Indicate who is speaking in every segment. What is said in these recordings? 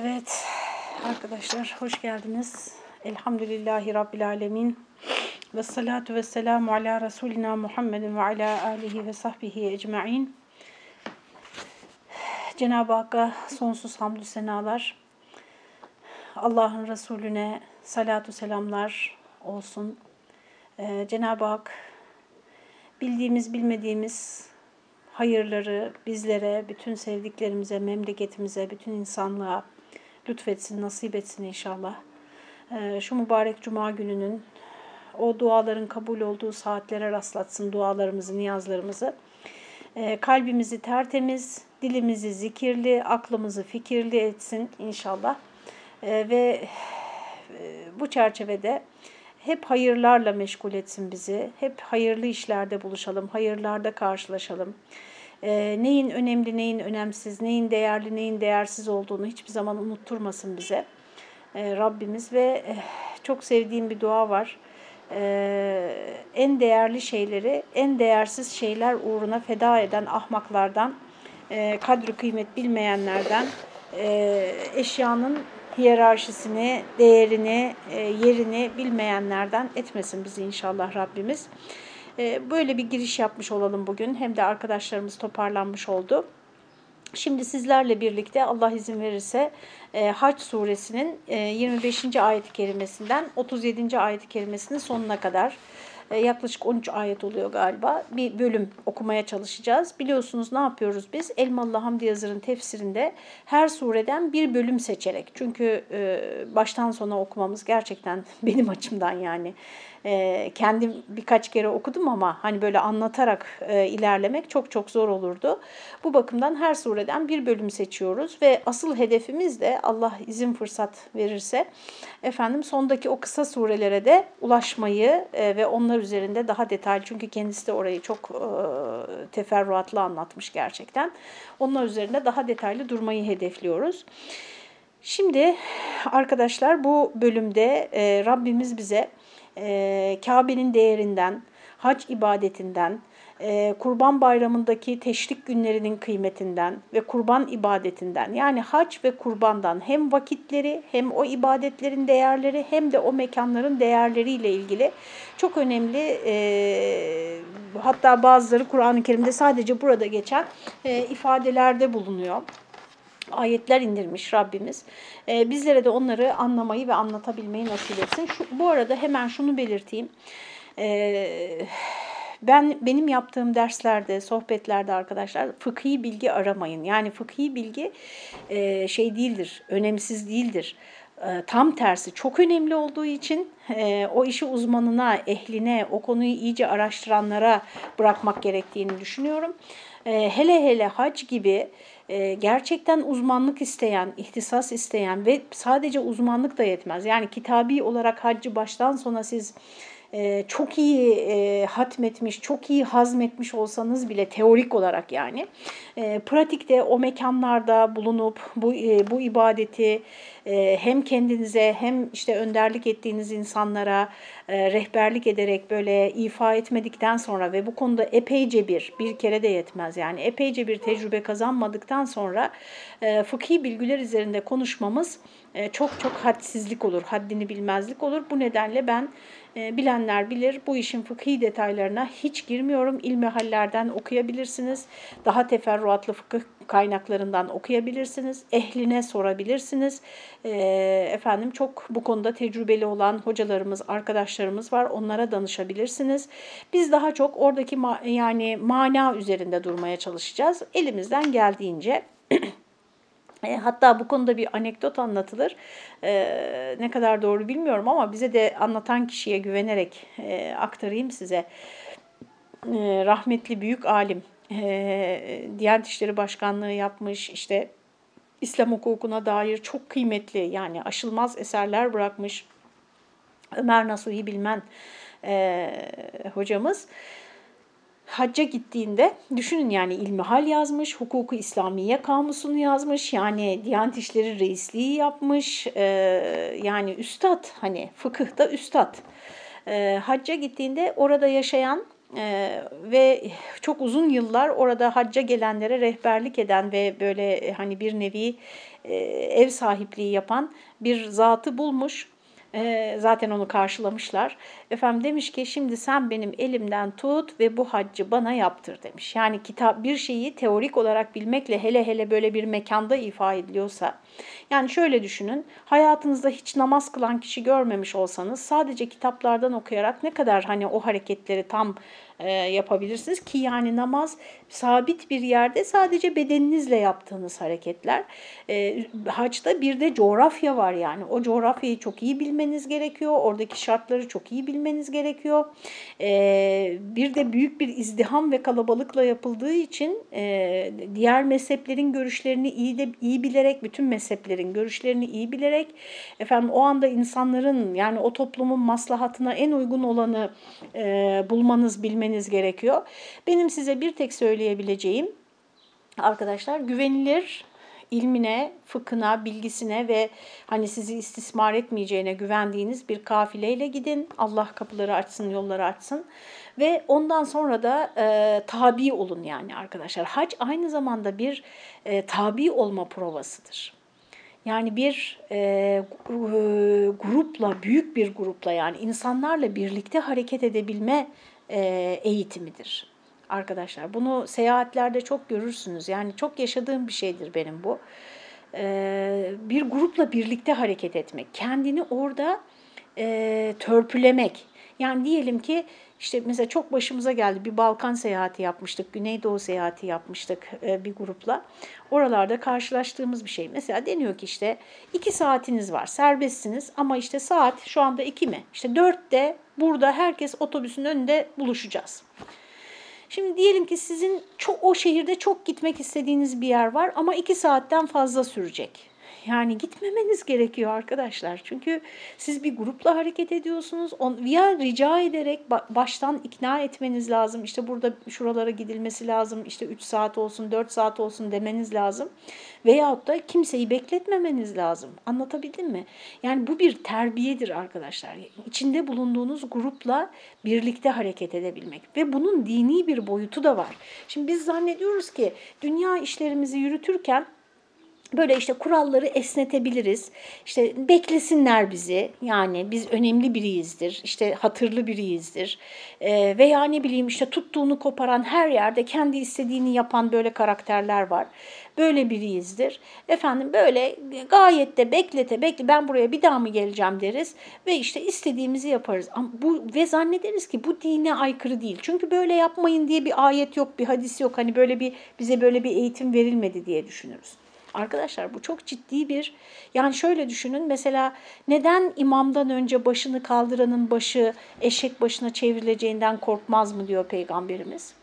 Speaker 1: Evet arkadaşlar hoş geldiniz. Elhamdülillahi Rabbil Alemin. Ve salatu ve selamu ala Resulina Muhammedin ve ala alihi ve sahbihi ecma'in. Cenab-ı Hakk'a sonsuz hamdü senalar. Allah'ın Resulüne salatu selamlar olsun. Ee, Cenab-ı Hak bildiğimiz bilmediğimiz hayırları bizlere, bütün sevdiklerimize, memleketimize, bütün insanlığa lütfetsin, nasip etsin inşallah. Ee, şu mübarek cuma gününün o duaların kabul olduğu saatlere rastlatsın dualarımızı, niyazlarımızı. Ee, kalbimizi tertemiz, dilimizi zikirli, aklımızı fikirli etsin inşallah. Ee, ve e, bu çerçevede hep hayırlarla meşgul etsin bizi. Hep hayırlı işlerde buluşalım, hayırlarda karşılaşalım. E, neyin önemli, neyin önemsiz, neyin değerli, neyin değersiz olduğunu hiçbir zaman unutturmasın bize e, Rabbimiz. Ve e, çok sevdiğim bir dua var. E, en değerli şeyleri, en değersiz şeyler uğruna feda eden ahmaklardan, e, kadri kıymet bilmeyenlerden, e, eşyanın hiyerarşisini, değerini, e, yerini bilmeyenlerden etmesin bizi inşallah Rabbimiz. E, böyle bir giriş yapmış olalım bugün. Hem de arkadaşlarımız toparlanmış oldu. Şimdi sizlerle birlikte Allah izin verirse e, Hac suresinin 25. ayet-i kerimesinden 37. ayet-i kerimesinin sonuna kadar e, yaklaşık 13 ayet oluyor galiba. Bir bölüm okumaya çalışacağız. Biliyorsunuz ne yapıyoruz biz? Elmalı Hamdi Yazır'ın tefsirinde her sureden bir bölüm seçerek. Çünkü e, baştan sona okumamız gerçekten benim açımdan yani e, kendim birkaç kere okudum ama hani böyle anlatarak e, ilerlemek çok çok zor olurdu. Bu bakımdan her sureden bir bölüm seçiyoruz ve asıl hedefimiz de Allah izin fırsat verirse efendim sondaki o kısa surelere de ulaşmayı e, ve onlar üzerinde daha detaylı çünkü kendisi de orayı çok e, teferruatlı anlatmış gerçekten. Onlar üzerinde daha detaylı durmayı hedefliyoruz. Şimdi arkadaşlar bu bölümde e, Rabbimiz bize e, Kabe'nin değerinden, hac ibadetinden, e, kurban bayramındaki teşrik günlerinin kıymetinden ve kurban ibadetinden yani hac ve kurbandan hem vakitleri hem o ibadetlerin değerleri hem de o mekanların değerleriyle ilgili çok önemli e, hatta bazıları Kur'an-ı Kerim'de sadece burada geçen e, ifadelerde bulunuyor ayetler indirmiş Rabbimiz. Ee, bizlere de onları anlamayı ve anlatabilmeyi nasip etsin. Şu, bu arada hemen şunu belirteyim. Ee, ben benim yaptığım derslerde, sohbetlerde arkadaşlar fıkhi bilgi aramayın. Yani fıkhi bilgi e, şey değildir, önemsiz değildir. E, tam tersi çok önemli olduğu için e, o işi uzmanına, ehline, o konuyu iyice araştıranlara bırakmak gerektiğini düşünüyorum. E, hele hele hac gibi e, gerçekten uzmanlık isteyen, ihtisas isteyen ve sadece uzmanlık da yetmez. Yani kitabi olarak haccı baştan sona siz e, çok iyi e, hatmetmiş, çok iyi hazmetmiş olsanız bile teorik olarak yani e, pratikte o mekanlarda bulunup bu e, bu ibadeti e, hem kendinize hem işte önderlik ettiğiniz insanlara e, rehberlik ederek böyle ifa etmedikten sonra ve bu konuda epeyce bir bir kere de yetmez yani epeyce bir tecrübe kazanmadıktan sonra e, fıkhi bilgiler üzerinde konuşmamız e, çok çok hadsizlik olur, haddini bilmezlik olur. Bu nedenle ben bilenler bilir bu işin fıkhi detaylarına hiç girmiyorum. İlmihallerden okuyabilirsiniz. Daha teferruatlı fıkıh kaynaklarından okuyabilirsiniz. Ehline sorabilirsiniz. E, efendim çok bu konuda tecrübeli olan hocalarımız, arkadaşlarımız var. Onlara danışabilirsiniz. Biz daha çok oradaki ma yani mana üzerinde durmaya çalışacağız. Elimizden geldiğince E, hatta bu konuda bir anekdot anlatılır. E, ne kadar doğru bilmiyorum ama bize de anlatan kişiye güvenerek e, aktarayım size. E, rahmetli büyük alim, e, Diyanet İşleri Başkanlığı yapmış, işte İslam hukukuna dair çok kıymetli yani aşılmaz eserler bırakmış. Ömer Nasuhi Bilmen e, hocamız hacca gittiğinde düşünün yani ilmihal yazmış, hukuku İslamiye kamusunu yazmış, yani Diyanet İşleri Reisliği yapmış, e, yani üstad hani fıkıhta üstad. E, hacca gittiğinde orada yaşayan ee, ve çok uzun yıllar orada hacca gelenlere rehberlik eden ve böyle hani bir nevi ev sahipliği yapan bir zatı bulmuş e, zaten onu karşılamışlar. Efendim demiş ki şimdi sen benim elimden tut ve bu haccı bana yaptır demiş. Yani kitap bir şeyi teorik olarak bilmekle hele hele böyle bir mekanda ifade ediliyorsa. Yani şöyle düşünün hayatınızda hiç namaz kılan kişi görmemiş olsanız sadece kitaplardan okuyarak ne kadar hani o hareketleri tam e, yapabilirsiniz ki yani namaz sabit bir yerde sadece bedeninizle yaptığınız hareketler. E, haçta bir de coğrafya var yani o coğrafyayı çok iyi bilmeniz gerekiyor. Oradaki şartları çok iyi bilmeniz gerekiyor. E, bir de büyük bir izdiham ve kalabalıkla yapıldığı için e, diğer mezheplerin görüşlerini iyi de iyi bilerek bütün mezheplerin görüşlerini iyi bilerek efendim o anda insanların yani o toplumun maslahatına en uygun olanı e, bulmanız bilmeniz gerekiyor. Benim size bir tek söyleyebileceğim arkadaşlar güvenilir ilmine, fıkhına, bilgisine ve hani sizi istismar etmeyeceğine güvendiğiniz bir kafileyle gidin. Allah kapıları açsın, yolları açsın. Ve ondan sonra da e, tabi olun yani arkadaşlar. Hac aynı zamanda bir e, tabi olma provasıdır. Yani bir e, grupla, büyük bir grupla yani insanlarla birlikte hareket edebilme e, eğitimidir arkadaşlar. Bunu seyahatlerde çok görürsünüz. Yani çok yaşadığım bir şeydir benim bu. E, bir grupla birlikte hareket etmek, kendini orada e, törpülemek. Yani diyelim ki işte mesela çok başımıza geldi bir Balkan seyahati yapmıştık, Güneydoğu seyahati yapmıştık e, bir grupla. Oralarda karşılaştığımız bir şey. Mesela deniyor ki işte iki saatiniz var, serbestsiniz ama işte saat şu anda iki mi? İşte dörtte burada herkes otobüsün önünde buluşacağız. Şimdi diyelim ki sizin çok, o şehirde çok gitmek istediğiniz bir yer var ama iki saatten fazla sürecek. Yani gitmemeniz gerekiyor arkadaşlar. Çünkü siz bir grupla hareket ediyorsunuz. Ya rica ederek baştan ikna etmeniz lazım. İşte burada şuralara gidilmesi lazım. İşte 3 saat olsun, 4 saat olsun demeniz lazım. Veyahut da kimseyi bekletmemeniz lazım. Anlatabildim mi? Yani bu bir terbiyedir arkadaşlar. İçinde bulunduğunuz grupla birlikte hareket edebilmek. Ve bunun dini bir boyutu da var. Şimdi biz zannediyoruz ki dünya işlerimizi yürütürken böyle işte kuralları esnetebiliriz. İşte beklesinler bizi. Yani biz önemli biriyizdir. İşte hatırlı biriyizdir. Ee, veya ne bileyim işte tuttuğunu koparan her yerde kendi istediğini yapan böyle karakterler var. Böyle biriyizdir. Efendim böyle gayet de beklete bekle ben buraya bir daha mı geleceğim deriz ve işte istediğimizi yaparız. Ama bu ve zannederiz ki bu dine aykırı değil. Çünkü böyle yapmayın diye bir ayet yok, bir hadis yok. Hani böyle bir bize böyle bir eğitim verilmedi diye düşünürüz. Arkadaşlar bu çok ciddi bir yani şöyle düşünün mesela neden imamdan önce başını kaldıranın başı eşek başına çevrileceğinden korkmaz mı diyor peygamberimiz.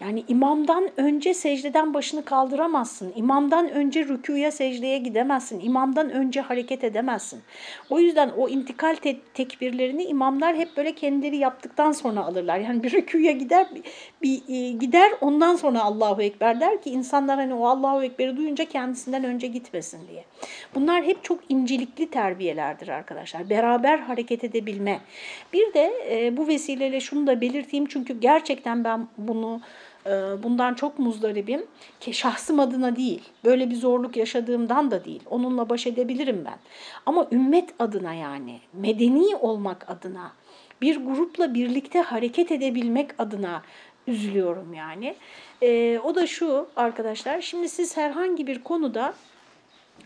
Speaker 1: Yani imamdan önce secdeden başını kaldıramazsın. İmamdan önce rükuya secdeye gidemezsin. İmamdan önce hareket edemezsin. O yüzden o intikal te tekbirlerini imamlar hep böyle kendileri yaptıktan sonra alırlar. Yani bir rükuya gider bir, bir e, gider ondan sonra Allahu Ekber der ki insanlar hani o Allahu Ekber'i duyunca kendisinden önce gitmesin diye. Bunlar hep çok incelikli terbiyelerdir arkadaşlar. Beraber hareket edebilme. Bir de e, bu vesileyle şunu da belirteyim çünkü gerçekten ben bunu bundan çok muzdaribim şahsım adına değil, böyle bir zorluk yaşadığımdan da değil. Onunla baş edebilirim ben. Ama ümmet adına yani, medeni olmak adına, bir grupla birlikte hareket edebilmek adına üzülüyorum yani. E, o da şu arkadaşlar, şimdi siz herhangi bir konuda,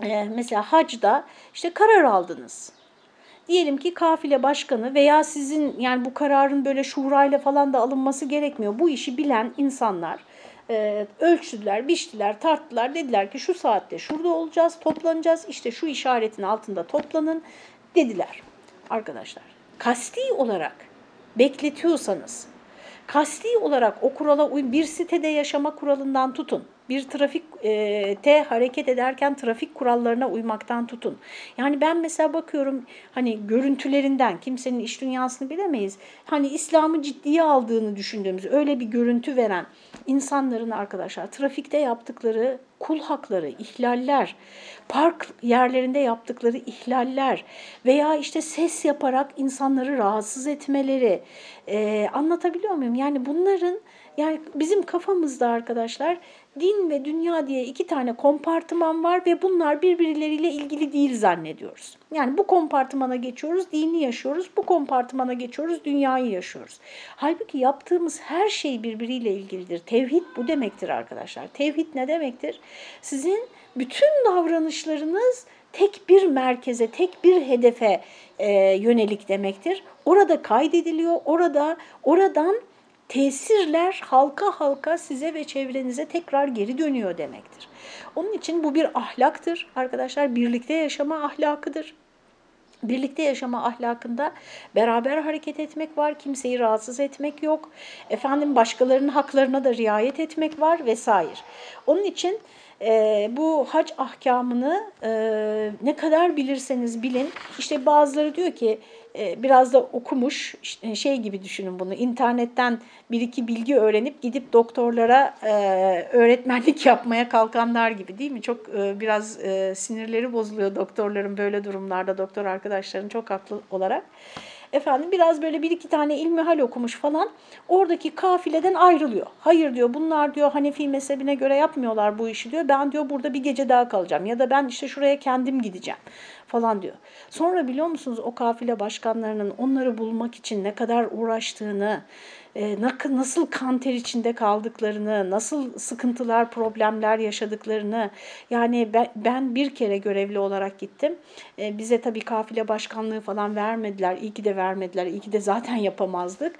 Speaker 1: e, mesela hacda işte karar aldınız Diyelim ki kafile başkanı veya sizin yani bu kararın böyle şurayla falan da alınması gerekmiyor. Bu işi bilen insanlar e, ölçtüler, biçtiler, tarttılar. Dediler ki şu saatte şurada olacağız, toplanacağız. İşte şu işaretin altında toplanın dediler arkadaşlar. Kasti olarak bekletiyorsanız, kasti olarak o kurala uyun, bir sitede yaşama kuralından tutun bir trafikte hareket ederken trafik kurallarına uymaktan tutun. Yani ben mesela bakıyorum hani görüntülerinden kimsenin iş dünyasını bilemeyiz. Hani İslam'ı ciddiye aldığını düşündüğümüz öyle bir görüntü veren insanların arkadaşlar trafikte yaptıkları kul hakları, ihlaller, park yerlerinde yaptıkları ihlaller veya işte ses yaparak insanları rahatsız etmeleri e, anlatabiliyor muyum? Yani bunların Yani bizim kafamızda arkadaşlar din ve dünya diye iki tane kompartıman var ve bunlar birbirleriyle ilgili değil zannediyoruz. Yani bu kompartımana geçiyoruz, dini yaşıyoruz, bu kompartımana geçiyoruz, dünyayı yaşıyoruz. Halbuki yaptığımız her şey birbiriyle ilgilidir. Tevhid bu demektir arkadaşlar. Tevhid ne demektir? Sizin bütün davranışlarınız tek bir merkeze, tek bir hedefe e, yönelik demektir. Orada kaydediliyor, orada oradan tesirler halka halka size ve çevrenize tekrar geri dönüyor demektir. Onun için bu bir ahlaktır arkadaşlar, birlikte yaşama ahlakıdır. Birlikte yaşama ahlakında beraber hareket etmek var, kimseyi rahatsız etmek yok. Efendim başkalarının haklarına da riayet etmek var vesaire. Onun için e, bu hac ahkamını e, ne kadar bilirseniz bilin. İşte bazıları diyor ki e, biraz da okumuş işte şey gibi düşünün bunu internetten bir iki bilgi öğrenip gidip doktorlara e, öğretmenlik yapmaya kalkanlar gibi değil mi? Çok e, biraz e, sinirleri bozuluyor doktorların böyle durumlarda doktor arkadaşların çok haklı olarak efendim biraz böyle bir iki tane ilmihal okumuş falan oradaki kafileden ayrılıyor. Hayır diyor bunlar diyor Hanefi mezhebine göre yapmıyorlar bu işi diyor. Ben diyor burada bir gece daha kalacağım ya da ben işte şuraya kendim gideceğim falan diyor. Sonra biliyor musunuz o kafile başkanlarının onları bulmak için ne kadar uğraştığını, e, nasıl kanter içinde kaldıklarını, nasıl sıkıntılar, problemler yaşadıklarını yani ben, bir kere görevli olarak gittim. E, bize tabii kafile başkanlığı falan vermediler. İyi ki de vermediler. İyi ki de zaten yapamazdık.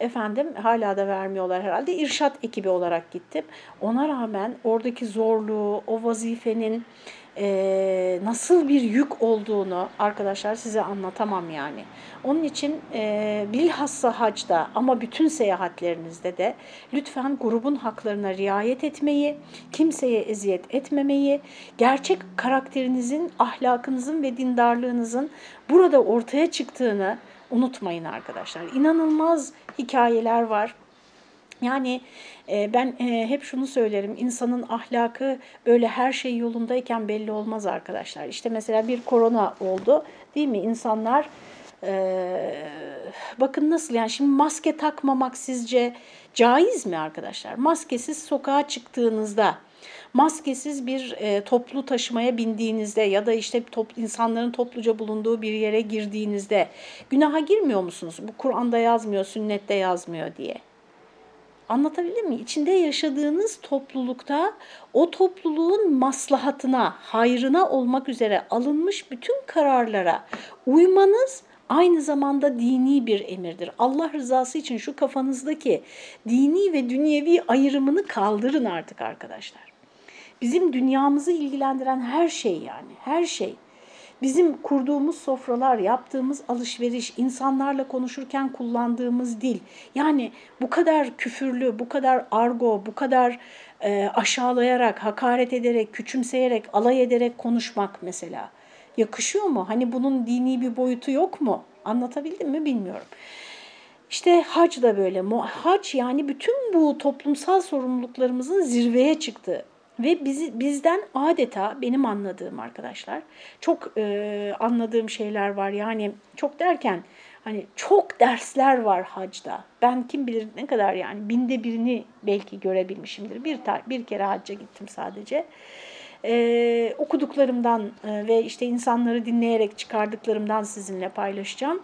Speaker 1: Efendim hala da vermiyorlar herhalde. İrşat ekibi olarak gittim. Ona rağmen oradaki zorluğu, o vazifenin e, nasıl bir yük olduğunu arkadaşlar size anlatamam yani. Onun için e, bilhassa hacda ama bütün seyahatlerinizde de lütfen grubun haklarına riayet etmeyi, kimseye eziyet etmemeyi, gerçek karakterinizin, ahlakınızın ve dindarlığınızın burada ortaya çıktığını unutmayın arkadaşlar. İnanılmaz hikayeler var. Yani e, ben e, hep şunu söylerim, insanın ahlakı böyle her şey yolundayken belli olmaz arkadaşlar. İşte mesela bir korona oldu değil mi? İnsanlar e, bakın nasıl yani şimdi maske takmamak sizce caiz mi arkadaşlar? Maskesiz sokağa çıktığınızda maskesiz bir e, toplu taşımaya bindiğinizde ya da işte top, insanların topluca bulunduğu bir yere girdiğinizde günaha girmiyor musunuz? Bu Kur'an'da yazmıyor, sünnette yazmıyor diye. Anlatabildim mi? İçinde yaşadığınız toplulukta o topluluğun maslahatına, hayrına olmak üzere alınmış bütün kararlara uymanız aynı zamanda dini bir emirdir. Allah rızası için şu kafanızdaki dini ve dünyevi ayrımını kaldırın artık arkadaşlar. Bizim dünyamızı ilgilendiren her şey yani, her şey Bizim kurduğumuz sofralar, yaptığımız alışveriş, insanlarla konuşurken kullandığımız dil. Yani bu kadar küfürlü, bu kadar argo, bu kadar e, aşağılayarak, hakaret ederek, küçümseyerek, alay ederek konuşmak mesela. Yakışıyor mu? Hani bunun dini bir boyutu yok mu? Anlatabildim mi bilmiyorum. İşte hac da böyle. Hac yani bütün bu toplumsal sorumluluklarımızın zirveye çıktığı ve bizi, bizden adeta benim anladığım arkadaşlar çok e, anladığım şeyler var. Yani çok derken hani çok dersler var hacda. Ben kim bilir ne kadar yani binde birini belki görebilmişimdir. Bir, bir kere hacca gittim sadece. Ee, okuduklarımdan e, ve işte insanları dinleyerek çıkardıklarımdan sizinle paylaşacağım.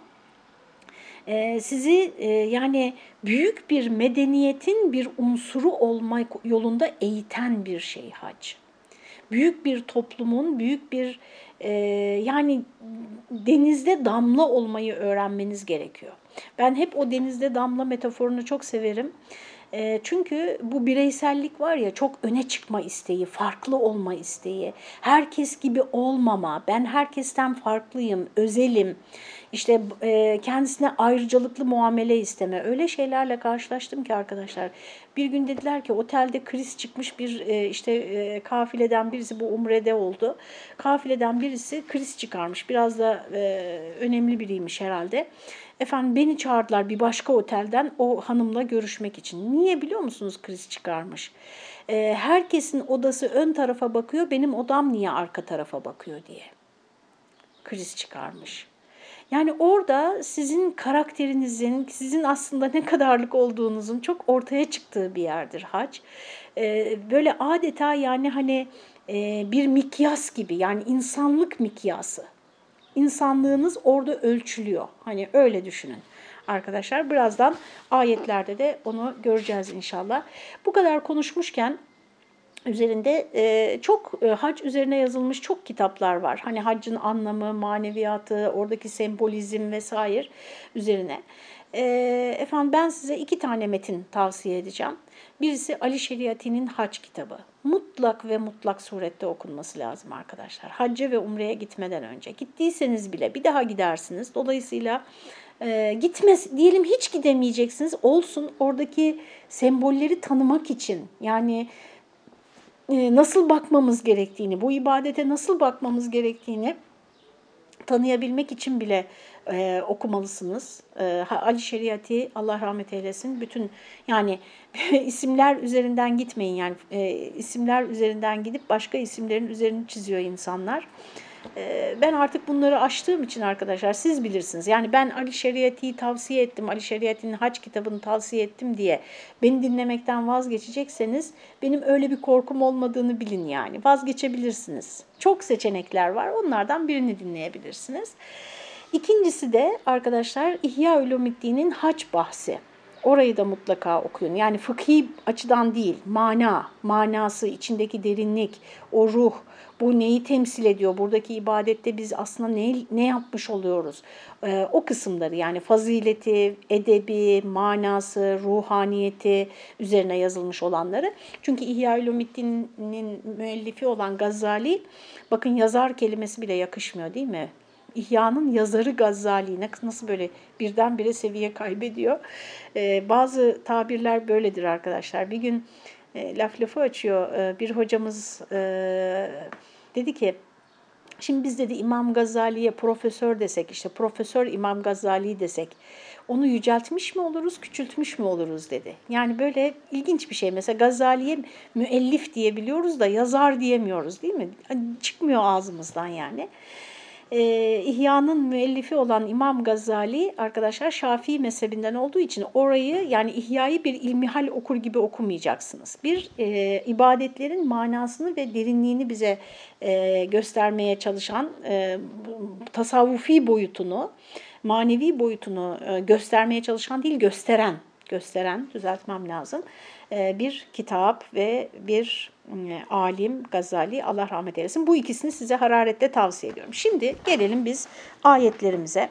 Speaker 1: Ee, sizi e, yani büyük bir medeniyetin bir unsuru olmak yolunda eğiten bir şey hac. Büyük bir toplumun, büyük bir e, yani denizde damla olmayı öğrenmeniz gerekiyor. Ben hep o denizde damla metaforunu çok severim. E, çünkü bu bireysellik var ya çok öne çıkma isteği, farklı olma isteği, herkes gibi olmama, ben herkesten farklıyım, özelim işte e, kendisine ayrıcalıklı muamele isteme. Öyle şeylerle karşılaştım ki arkadaşlar. Bir gün dediler ki otelde kriz çıkmış bir e, işte e, kafileden birisi bu umrede oldu. Kafileden birisi kriz çıkarmış. Biraz da e, önemli biriymiş herhalde. Efendim beni çağırdılar bir başka otelden o hanımla görüşmek için. Niye biliyor musunuz kriz çıkarmış? E, herkesin odası ön tarafa bakıyor, benim odam niye arka tarafa bakıyor diye. Kriz çıkarmış. Yani orada sizin karakterinizin, sizin aslında ne kadarlık olduğunuzun çok ortaya çıktığı bir yerdir hac. E, böyle adeta yani hani e, bir mikyas gibi yani insanlık mikyası. İnsanlığınız orada ölçülüyor. Hani öyle düşünün arkadaşlar. Birazdan ayetlerde de onu göreceğiz inşallah. Bu kadar konuşmuşken üzerinde e, çok e, hac üzerine yazılmış çok kitaplar var. Hani haccın anlamı, maneviyatı, oradaki sembolizm vesaire üzerine. E, efendim ben size iki tane metin tavsiye edeceğim. Birisi Ali Şeriati'nin hac kitabı. Mutlak ve mutlak surette okunması lazım arkadaşlar. Hacca ve umreye gitmeden önce. Gittiyseniz bile bir daha gidersiniz. Dolayısıyla e, gitmez diyelim hiç gidemeyeceksiniz. Olsun oradaki sembolleri tanımak için. Yani nasıl bakmamız gerektiğini, bu ibadete nasıl bakmamız gerektiğini tanıyabilmek için bile e, okumalısınız. E, Ali Şeriat'i Allah rahmet eylesin. Bütün yani isimler üzerinden gitmeyin yani e, isimler üzerinden gidip başka isimlerin üzerini çiziyor insanlar. Ee, ben artık bunları aştığım için arkadaşlar siz bilirsiniz. Yani ben Ali Şeriat'i tavsiye ettim, Ali Şeriat'in hac kitabını tavsiye ettim diye beni dinlemekten vazgeçecekseniz benim öyle bir korkum olmadığını bilin yani. Vazgeçebilirsiniz. Çok seçenekler var. Onlardan birini dinleyebilirsiniz. İkincisi de arkadaşlar İhya Ulumuddin'in hac bahsi. Orayı da mutlaka okuyun. Yani fıkhi açıdan değil, mana, manası, içindeki derinlik, o ruh, bu neyi temsil ediyor? Buradaki ibadette biz aslında ne, ne yapmış oluyoruz? Ee, o kısımları yani fazileti, edebi, manası, ruhaniyeti üzerine yazılmış olanları. Çünkü İhya Ulumiddin'in müellifi olan Gazali, bakın yazar kelimesi bile yakışmıyor değil mi? İhya'nın yazarı Gazali nasıl böyle birdenbire seviye kaybediyor. Ee, bazı tabirler böyledir arkadaşlar. Bir gün e, laf lafı açıyor. E, bir hocamız e, dedi ki şimdi biz dedi İmam Gazali'ye profesör desek işte profesör İmam Gazali desek onu yüceltmiş mi oluruz, küçültmüş mü oluruz dedi. Yani böyle ilginç bir şey. Mesela Gazali'ye müellif diyebiliyoruz da yazar diyemiyoruz değil mi? Çıkmıyor ağzımızdan yani e, İhya'nın müellifi olan İmam Gazali arkadaşlar Şafii mezhebinden olduğu için orayı yani İhya'yı bir ilmihal okur gibi okumayacaksınız. Bir e, ibadetlerin manasını ve derinliğini bize e, göstermeye çalışan e, tasavvufi boyutunu, manevi boyutunu e, göstermeye çalışan değil gösteren, gösteren düzeltmem lazım bir kitap ve bir e, alim Gazali Allah rahmet eylesin. Bu ikisini size hararetle tavsiye ediyorum. Şimdi gelelim biz ayetlerimize.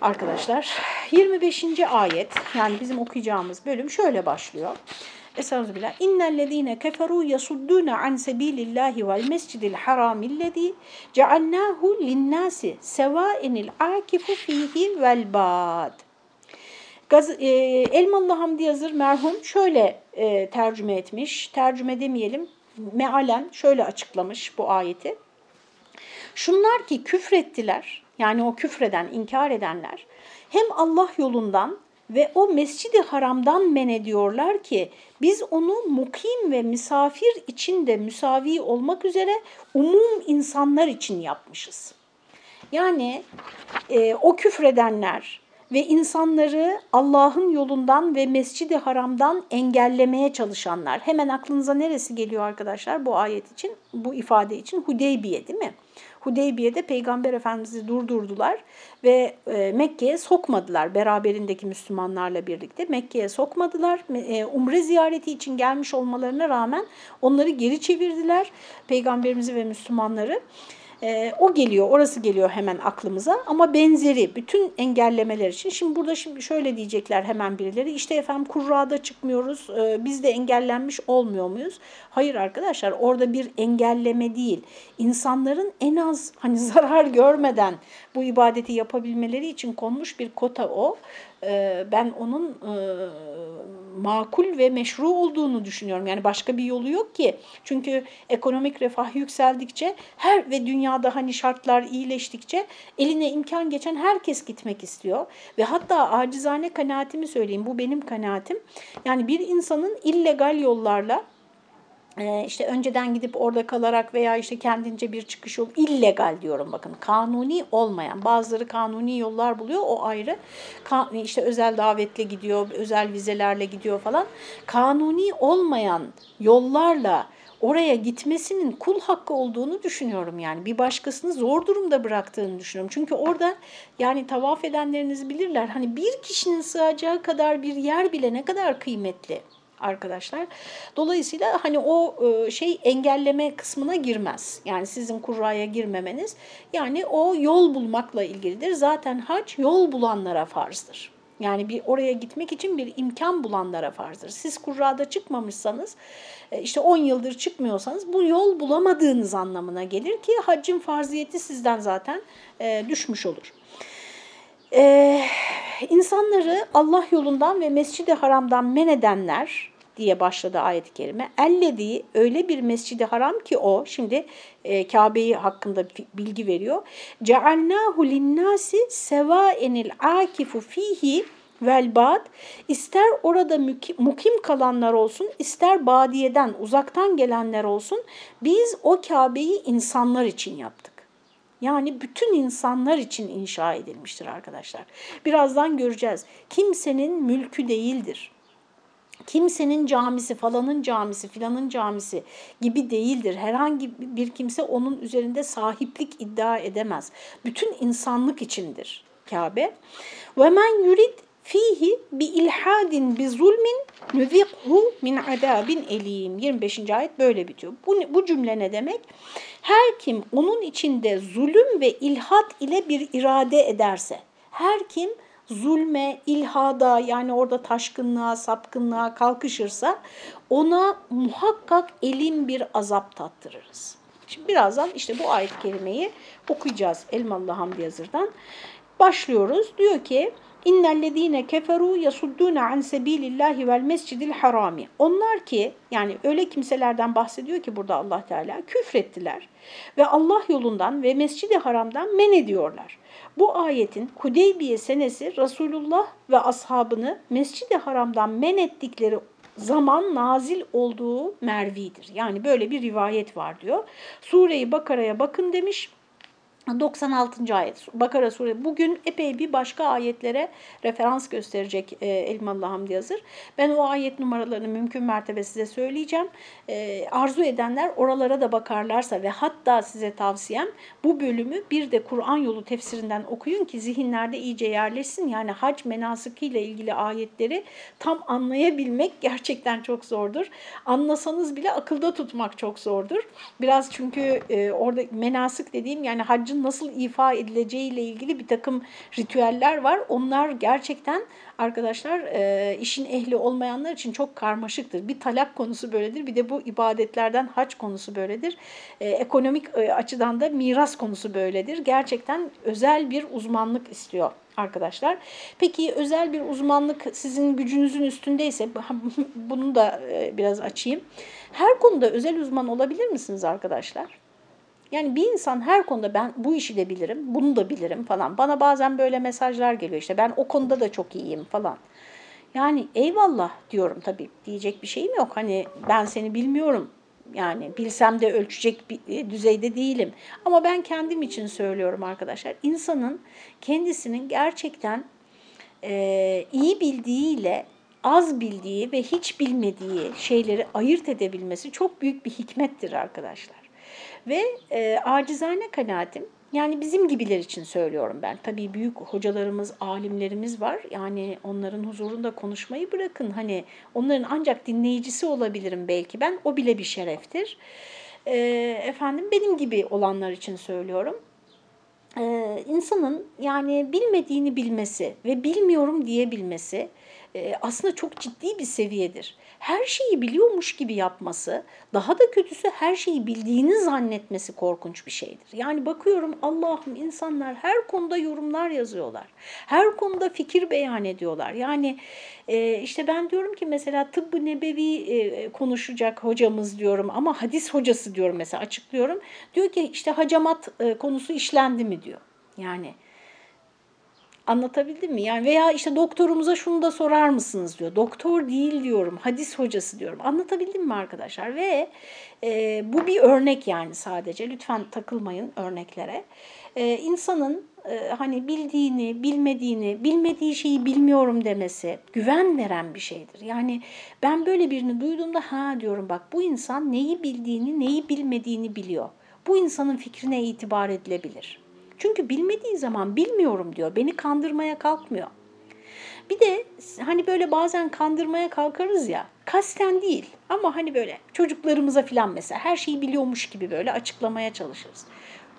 Speaker 1: Arkadaşlar 25. ayet yani bizim okuyacağımız bölüm şöyle başlıyor. Estağfirullah. İnnellezîne keferû yasuddûne an sebîlillâhi vel mescidil haramillezî cealnâhu linnâsi sevâenil âkifu fîhî vel bâd. Gaz, e, Elmalı Hamdi Yazır merhum şöyle e, tercüme etmiş, tercüme demeyelim, mealen şöyle açıklamış bu ayeti. Şunlar ki küfrettiler, yani o küfreden, inkar edenler, hem Allah yolundan ve o mescidi haramdan men ediyorlar ki biz onu mukim ve misafir içinde müsavi olmak üzere umum insanlar için yapmışız. Yani e, o küfredenler, ve insanları Allah'ın yolundan ve Mescid-i Haram'dan engellemeye çalışanlar. Hemen aklınıza neresi geliyor arkadaşlar bu ayet için, bu ifade için? Hudeybiye değil mi? Hudeybiye'de Peygamber Efendimiz'i durdurdular ve e, Mekke'ye sokmadılar beraberindeki Müslümanlarla birlikte. Mekke'ye sokmadılar. E, umre ziyareti için gelmiş olmalarına rağmen onları geri çevirdiler. Peygamberimizi ve Müslümanları. E, o geliyor, orası geliyor hemen aklımıza ama benzeri bütün engellemeler için. Şimdi burada şimdi şöyle diyecekler hemen birileri işte efendim kurrada çıkmıyoruz, e, biz de engellenmiş olmuyor muyuz? Hayır arkadaşlar orada bir engelleme değil. İnsanların en az hani zarar görmeden bu ibadeti yapabilmeleri için konmuş bir kota o. Ee, ben onun e, makul ve meşru olduğunu düşünüyorum. Yani başka bir yolu yok ki. Çünkü ekonomik refah yükseldikçe her ve dünyada hani şartlar iyileştikçe eline imkan geçen herkes gitmek istiyor. Ve hatta acizane kanaatimi söyleyeyim. Bu benim kanaatim. Yani bir insanın illegal yollarla işte önceden gidip orada kalarak veya işte kendince bir çıkış yolu illegal diyorum bakın kanuni olmayan bazıları kanuni yollar buluyor o ayrı işte özel davetle gidiyor özel vizelerle gidiyor falan kanuni olmayan yollarla oraya gitmesinin kul hakkı olduğunu düşünüyorum yani. Bir başkasını zor durumda bıraktığını düşünüyorum. Çünkü orada yani tavaf edenleriniz bilirler. Hani bir kişinin sığacağı kadar bir yer bile ne kadar kıymetli arkadaşlar. Dolayısıyla hani o e, şey engelleme kısmına girmez. Yani sizin kurraya girmemeniz yani o yol bulmakla ilgilidir. Zaten hac yol bulanlara farzdır. Yani bir oraya gitmek için bir imkan bulanlara farzdır. Siz kurrada çıkmamışsanız, e, işte 10 yıldır çıkmıyorsanız bu yol bulamadığınız anlamına gelir ki haccın farziyeti sizden zaten e, düşmüş olur. Ee, insanları Allah yolundan ve Mescid-i Haram'dan men edenler, diye başladı ayet-i kerime. Ellediği öyle bir mescidi haram ki o, şimdi e, Kabe'yi hakkında bilgi veriyor. Cealnahu linnâsi sevâenil âkifu fihi vel bad. İster orada mukim kalanlar olsun, ister badiyeden, uzaktan gelenler olsun. Biz o Kabe'yi insanlar için yaptık. Yani bütün insanlar için inşa edilmiştir arkadaşlar. Birazdan göreceğiz. Kimsenin mülkü değildir kimsenin camisi falanın camisi filanın camisi gibi değildir. Herhangi bir kimse onun üzerinde sahiplik iddia edemez. Bütün insanlık içindir Kabe. Ve men yurid fihi bi ilhadin bi zulmin nuzikhu min adabin elim. 25. ayet böyle bitiyor. Bu, bu cümle ne demek? Her kim onun içinde zulüm ve ilhat ile bir irade ederse, her kim zulme, ilhada yani orada taşkınlığa, sapkınlığa kalkışırsa ona muhakkak elin bir azap tattırırız. Şimdi birazdan işte bu ayet kelimeyi okuyacağız Elmalı Hamdi Yazır'dan. Başlıyoruz. Diyor ki İnnellezîne keferu yasuddûne an sebîlillâhi vel mescidil harami. Onlar ki yani öyle kimselerden bahsediyor ki burada Allah Teala küfrettiler ve Allah yolundan ve mescidi haramdan men ediyorlar. Bu ayetin Hudeybiye senesi Resulullah ve ashabını mescidi haramdan men ettikleri zaman nazil olduğu mervidir. Yani böyle bir rivayet var diyor. Sure-i Bakara'ya bakın demiş. 96. ayet Bakara suresi. Bugün epey bir başka ayetlere referans gösterecek e, Elmalı Hamdi Yazır. Ben o ayet numaralarını mümkün mertebe size söyleyeceğim. E, arzu edenler oralara da bakarlarsa ve hatta size tavsiyem bu bölümü bir de Kur'an yolu tefsirinden okuyun ki zihinlerde iyice yerleşsin. Yani hac menasıkıyla ilgili ayetleri tam anlayabilmek gerçekten çok zordur. Anlasanız bile akılda tutmak çok zordur. Biraz çünkü e, orada menasık dediğim yani haccı inancın nasıl ifa edileceği ile ilgili bir takım ritüeller var. Onlar gerçekten arkadaşlar e, işin ehli olmayanlar için çok karmaşıktır. Bir talak konusu böyledir bir de bu ibadetlerden hac konusu böyledir. E, ekonomik e, açıdan da miras konusu böyledir. Gerçekten özel bir uzmanlık istiyor arkadaşlar. Peki özel bir uzmanlık sizin gücünüzün üstündeyse bunu da e, biraz açayım. Her konuda özel uzman olabilir misiniz arkadaşlar? Yani bir insan her konuda ben bu işi de bilirim, bunu da bilirim falan. Bana bazen böyle mesajlar geliyor işte ben o konuda da çok iyiyim falan. Yani eyvallah diyorum tabii diyecek bir şeyim yok. Hani ben seni bilmiyorum yani bilsem de ölçecek bir e, düzeyde değilim. Ama ben kendim için söylüyorum arkadaşlar. İnsanın kendisinin gerçekten e, iyi bildiğiyle az bildiği ve hiç bilmediği şeyleri ayırt edebilmesi çok büyük bir hikmettir arkadaşlar. Ve e, acizane kanaatim, yani bizim gibiler için söylüyorum ben. Tabii büyük hocalarımız, alimlerimiz var. Yani onların huzurunda konuşmayı bırakın. Hani onların ancak dinleyicisi olabilirim belki ben. O bile bir şereftir. E, efendim benim gibi olanlar için söylüyorum. Ee, insanın yani bilmediğini bilmesi ve bilmiyorum diyebilmesi e, aslında çok ciddi bir seviyedir her şeyi biliyormuş gibi yapması, daha da kötüsü her şeyi bildiğini zannetmesi korkunç bir şeydir. Yani bakıyorum Allah'ım insanlar her konuda yorumlar yazıyorlar. Her konuda fikir beyan ediyorlar. Yani e, işte ben diyorum ki mesela tıbbı nebevi e, konuşacak hocamız diyorum ama hadis hocası diyorum mesela açıklıyorum. Diyor ki işte hacamat konusu işlendi mi diyor. Yani Anlatabildim mi? Yani veya işte doktorumuza şunu da sorar mısınız diyor. Doktor değil diyorum, hadis hocası diyorum. Anlatabildim mi arkadaşlar? Ve e, bu bir örnek yani sadece. Lütfen takılmayın örneklere. E, insanın e, hani bildiğini, bilmediğini, bilmediği şeyi bilmiyorum demesi güven veren bir şeydir. Yani ben böyle birini duyduğumda ha diyorum bak bu insan neyi bildiğini, neyi bilmediğini biliyor. Bu insanın fikrine itibar edilebilir. Çünkü bilmediği zaman bilmiyorum diyor. Beni kandırmaya kalkmıyor. Bir de hani böyle bazen kandırmaya kalkarız ya. Kasten değil ama hani böyle çocuklarımıza falan mesela her şeyi biliyormuş gibi böyle açıklamaya çalışırız.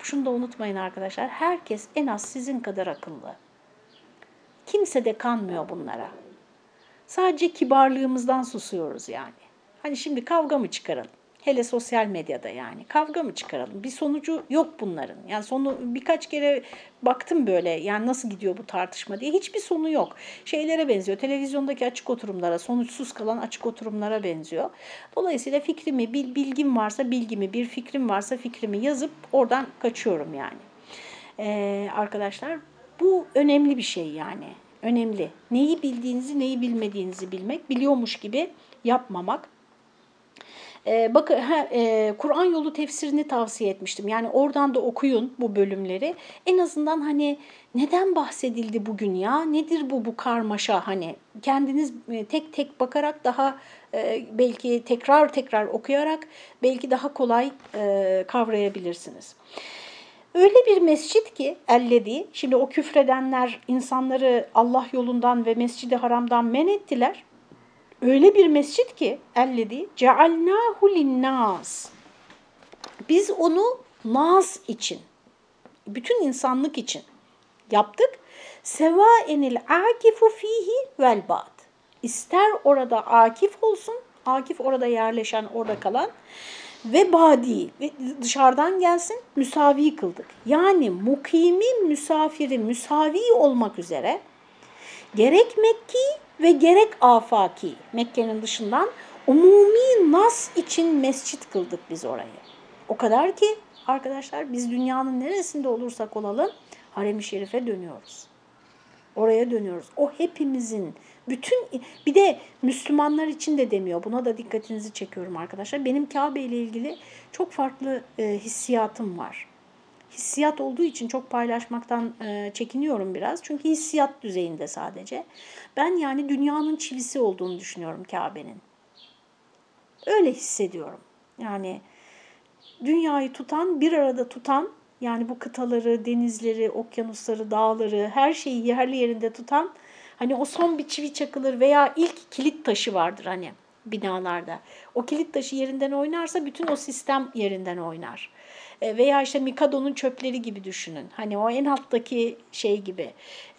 Speaker 1: Şunu da unutmayın arkadaşlar. Herkes en az sizin kadar akıllı. Kimse de kanmıyor bunlara. Sadece kibarlığımızdan susuyoruz yani. Hani şimdi kavga mı çıkaralım? Hele sosyal medyada yani. Kavga mı çıkaralım? Bir sonucu yok bunların. Yani sonu birkaç kere baktım böyle yani nasıl gidiyor bu tartışma diye. Hiçbir sonu yok. Şeylere benziyor. Televizyondaki açık oturumlara, sonuçsuz kalan açık oturumlara benziyor. Dolayısıyla fikrimi, bil, bilgim varsa bilgimi, bir fikrim varsa fikrimi yazıp oradan kaçıyorum yani. Ee, arkadaşlar bu önemli bir şey yani. Önemli. Neyi bildiğinizi, neyi bilmediğinizi bilmek, biliyormuş gibi yapmamak. Ee, bakın e, Kur'an yolu tefsirini tavsiye etmiştim. Yani oradan da okuyun bu bölümleri. En azından hani neden bahsedildi bugün ya? Nedir bu bu karmaşa hani? Kendiniz e, tek tek bakarak daha e, belki tekrar tekrar okuyarak belki daha kolay e, kavrayabilirsiniz. Öyle bir mescit ki elledi, şimdi o küfredenler insanları Allah yolundan ve mescidi haramdan men ettiler. Öyle bir mescit ki elledi cealnahu linnas. Biz onu nas için, bütün insanlık için yaptık. Seva enil akifu fihi vel bad. İster orada akif olsun, akif orada yerleşen, orada kalan ve badi ve dışarıdan gelsin müsavi kıldık. Yani mukimi misafiri müsavi olmak üzere gerek Mekki ve gerek afaki Mekke'nin dışından umumi nas için mescit kıldık biz orayı. O kadar ki arkadaşlar biz dünyanın neresinde olursak olalım harem-i şerife dönüyoruz. Oraya dönüyoruz. O hepimizin bütün bir de Müslümanlar için de demiyor. Buna da dikkatinizi çekiyorum arkadaşlar. Benim Kabe ile ilgili çok farklı e, hissiyatım var hissiyat olduğu için çok paylaşmaktan e, çekiniyorum biraz. Çünkü hissiyat düzeyinde sadece. Ben yani dünyanın çivisi olduğunu düşünüyorum Kabe'nin. Öyle hissediyorum. Yani dünyayı tutan, bir arada tutan, yani bu kıtaları, denizleri, okyanusları, dağları, her şeyi yerli yerinde tutan, hani o son bir çivi çakılır veya ilk kilit taşı vardır hani binalarda. O kilit taşı yerinden oynarsa bütün o sistem yerinden oynar. E, veya işte Mikado'nun çöpleri gibi düşünün. Hani o en alttaki şey gibi,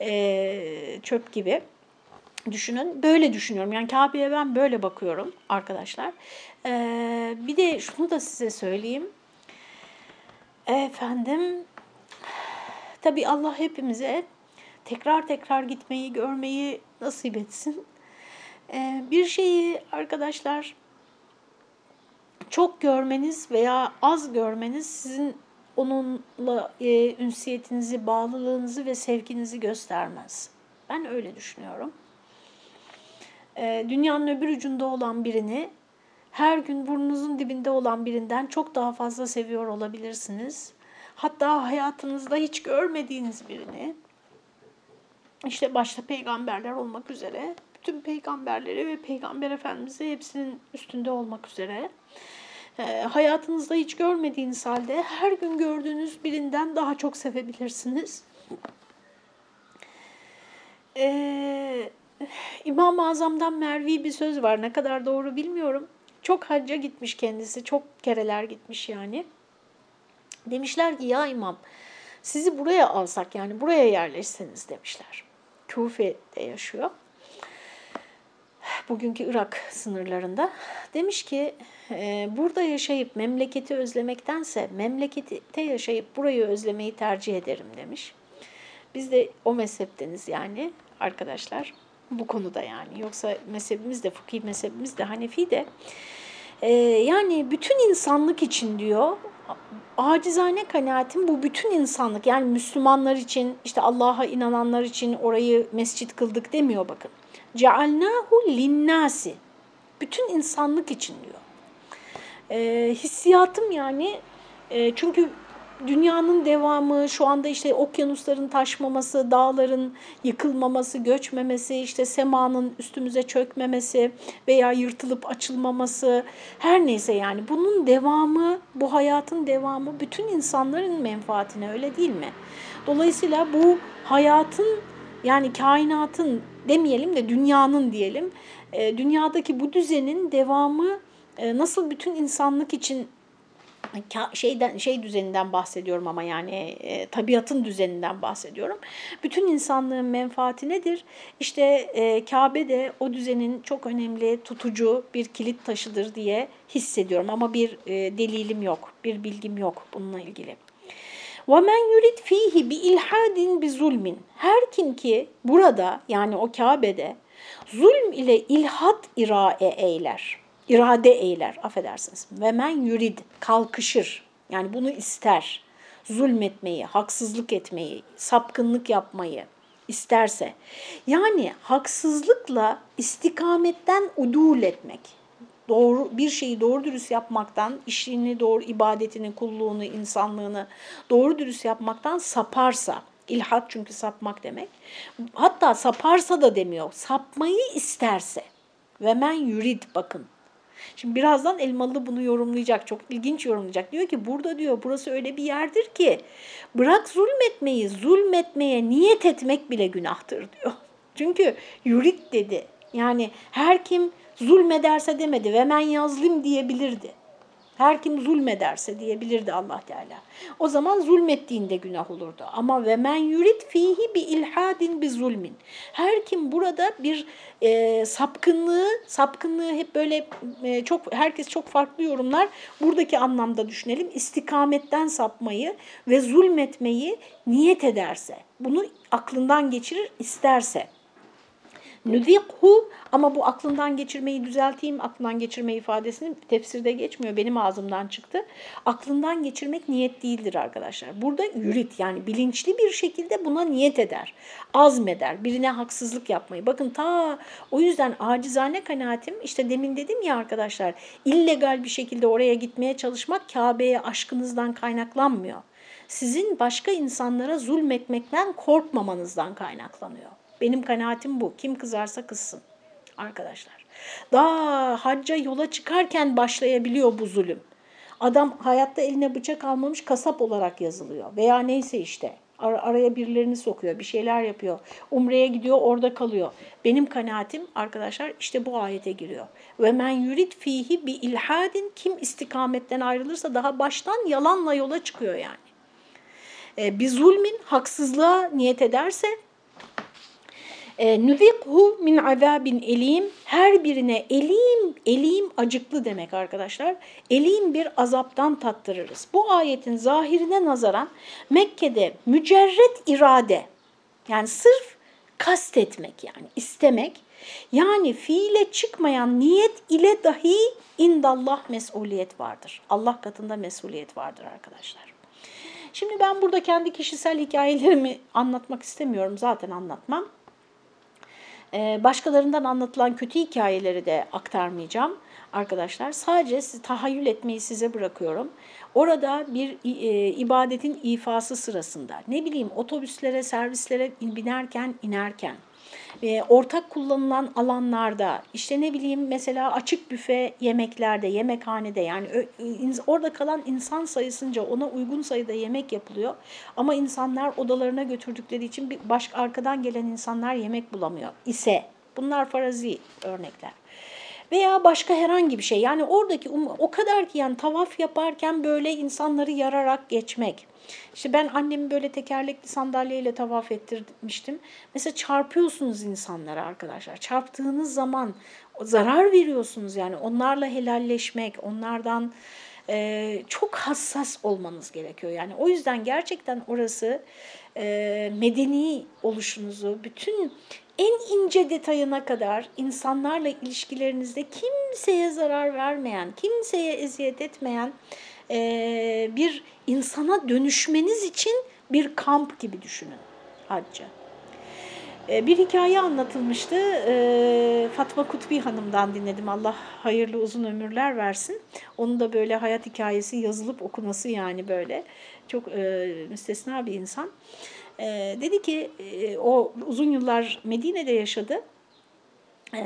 Speaker 1: e, çöp gibi düşünün. Böyle düşünüyorum. Yani Kabe'ye ben böyle bakıyorum arkadaşlar. E, bir de şunu da size söyleyeyim. Efendim, tabii Allah hepimize tekrar tekrar gitmeyi, görmeyi nasip etsin. Bir şeyi arkadaşlar çok görmeniz veya az görmeniz sizin onunla e, ünsiyetinizi, bağlılığınızı ve sevginizi göstermez. Ben öyle düşünüyorum. E, dünyanın öbür ucunda olan birini her gün burnunuzun dibinde olan birinden çok daha fazla seviyor olabilirsiniz. Hatta hayatınızda hiç görmediğiniz birini, işte başta peygamberler olmak üzere, bütün peygamberleri ve peygamber efendimizi hepsinin üstünde olmak üzere e, hayatınızda hiç görmediğiniz halde her gün gördüğünüz birinden daha çok sevebilirsiniz. Ee, İmam-ı Azam'dan Mervi bir söz var. Ne kadar doğru bilmiyorum. Çok hacca gitmiş kendisi. Çok kereler gitmiş yani. Demişler ki ya imam sizi buraya alsak yani buraya yerleşseniz demişler. Kufe'de yaşıyor bugünkü Irak sınırlarında. Demiş ki e, burada yaşayıp memleketi özlemektense memlekette yaşayıp burayı özlemeyi tercih ederim demiş. Biz de o mezhepteniz yani arkadaşlar bu konuda yani. Yoksa mezhebimiz de fıkhi mezhebimiz de Hanefi de. E, yani bütün insanlık için diyor acizane kanaatim bu bütün insanlık yani Müslümanlar için işte Allah'a inananlar için orayı mescit kıldık demiyor bakın. Cealnahu linnasi. Bütün insanlık için diyor. E, hissiyatım yani e, çünkü dünyanın devamı, şu anda işte okyanusların taşmaması, dağların yıkılmaması, göçmemesi, işte semanın üstümüze çökmemesi veya yırtılıp açılmaması, her neyse yani bunun devamı, bu hayatın devamı bütün insanların menfaatine öyle değil mi? Dolayısıyla bu hayatın yani kainatın demeyelim de dünyanın diyelim, e, dünyadaki bu düzenin devamı e, nasıl bütün insanlık için şeyden şey düzeninden bahsediyorum ama yani e, tabiatın düzeninden bahsediyorum. Bütün insanlığın menfaati nedir? İşte e, Kabe de o düzenin çok önemli tutucu bir kilit taşıdır diye hissediyorum ama bir e, delilim yok, bir bilgim yok bununla ilgili. وَمَنْ يُرِدْ ف۪يهِ بِاِلْحَادٍ بِظُلْمٍ Her kim ki burada yani o Kabe'de zulm ile ilhat irae eyler irade eyler, affedersiniz. Ve men yurid, kalkışır. Yani bunu ister. Zulmetmeyi, haksızlık etmeyi, sapkınlık yapmayı isterse. Yani haksızlıkla istikametten udul etmek. Doğru bir şeyi doğru dürüst yapmaktan, işini doğru ibadetini, kulluğunu, insanlığını doğru dürüst yapmaktan saparsa, ilhat çünkü sapmak demek. Hatta saparsa da demiyor, sapmayı isterse. Ve men yurid bakın Şimdi birazdan Elmalı bunu yorumlayacak. Çok ilginç yorumlayacak. Diyor ki burada diyor burası öyle bir yerdir ki bırak zulmetmeyi, zulmetmeye niyet etmek bile günahtır diyor. Çünkü yurit dedi. Yani her kim zulmederse demedi ve men yazlim diyebilirdi. Her kim zulmederse diyebilirdi Allah Teala. O zaman zulmettiğinde günah olurdu. Ama ve men yurid fihi bi ilhadin bi zulmin. Her kim burada bir e, sapkınlığı, sapkınlığı hep böyle e, çok herkes çok farklı yorumlar. Buradaki anlamda düşünelim. İstikametten sapmayı ve zulmetmeyi niyet ederse, bunu aklından geçirir isterse Nüzikhu ama bu aklından geçirmeyi düzelteyim. Aklından geçirme ifadesini tefsirde geçmiyor. Benim ağzımdan çıktı. Aklından geçirmek niyet değildir arkadaşlar. Burada yürüt yani bilinçli bir şekilde buna niyet eder. Azmeder. Birine haksızlık yapmayı. Bakın ta o yüzden acizane kanaatim işte demin dedim ya arkadaşlar illegal bir şekilde oraya gitmeye çalışmak Kabe'ye aşkınızdan kaynaklanmıyor. Sizin başka insanlara zulmetmekten korkmamanızdan kaynaklanıyor. Benim kanaatim bu. Kim kızarsa kızsın arkadaşlar. Daha hacca yola çıkarken başlayabiliyor bu zulüm. Adam hayatta eline bıçak almamış kasap olarak yazılıyor veya neyse işte ar araya birilerini sokuyor, bir şeyler yapıyor. Umre'ye gidiyor, orada kalıyor. Benim kanaatim arkadaşlar işte bu ayete giriyor. Ve men yurid fihi bi ilhadin kim istikametten ayrılırsa daha baştan yalanla yola çıkıyor yani. Ee, bir zulmin haksızlığa niyet ederse e, Nüzikhu min azabin elim. Her birine elim, elim acıklı demek arkadaşlar. Elim bir azaptan tattırırız. Bu ayetin zahirine nazaran Mekke'de mücerret irade yani sırf kastetmek yani istemek yani fiile çıkmayan niyet ile dahi indallah mesuliyet vardır. Allah katında mesuliyet vardır arkadaşlar. Şimdi ben burada kendi kişisel hikayelerimi anlatmak istemiyorum. Zaten anlatmam. Ee, başkalarından anlatılan kötü hikayeleri de aktarmayacağım arkadaşlar. Sadece tahayyül etmeyi size bırakıyorum. Orada bir e, ibadetin ifası sırasında ne bileyim otobüslere, servislere binerken, inerken e, ortak kullanılan alanlarda işte ne bileyim mesela açık büfe yemeklerde, yemekhanede yani orada kalan insan sayısınca ona uygun sayıda yemek yapılıyor. Ama insanlar odalarına götürdükleri için bir başka arkadan gelen insanlar yemek bulamıyor ise bunlar farazi örnekler veya başka herhangi bir şey. Yani oradaki o kadar ki yani tavaf yaparken böyle insanları yararak geçmek. İşte ben annemi böyle tekerlekli sandalyeyle tavaf ettirmiştim. Mesela çarpıyorsunuz insanlara arkadaşlar. Çarptığınız zaman zarar veriyorsunuz yani. Onlarla helalleşmek, onlardan e, çok hassas olmanız gerekiyor. Yani o yüzden gerçekten orası e, medeni oluşunuzu, bütün en ince detayına kadar insanlarla ilişkilerinizde kimseye zarar vermeyen, kimseye eziyet etmeyen e, bir insana dönüşmeniz için bir kamp gibi düşünün haccı. E, bir hikaye anlatılmıştı. E, Fatma Kutbi Hanım'dan dinledim. Allah hayırlı uzun ömürler versin. Onun da böyle hayat hikayesi yazılıp okuması yani böyle. Çok e, müstesna bir insan. E, dedi ki e, o uzun yıllar Medine'de yaşadı. E,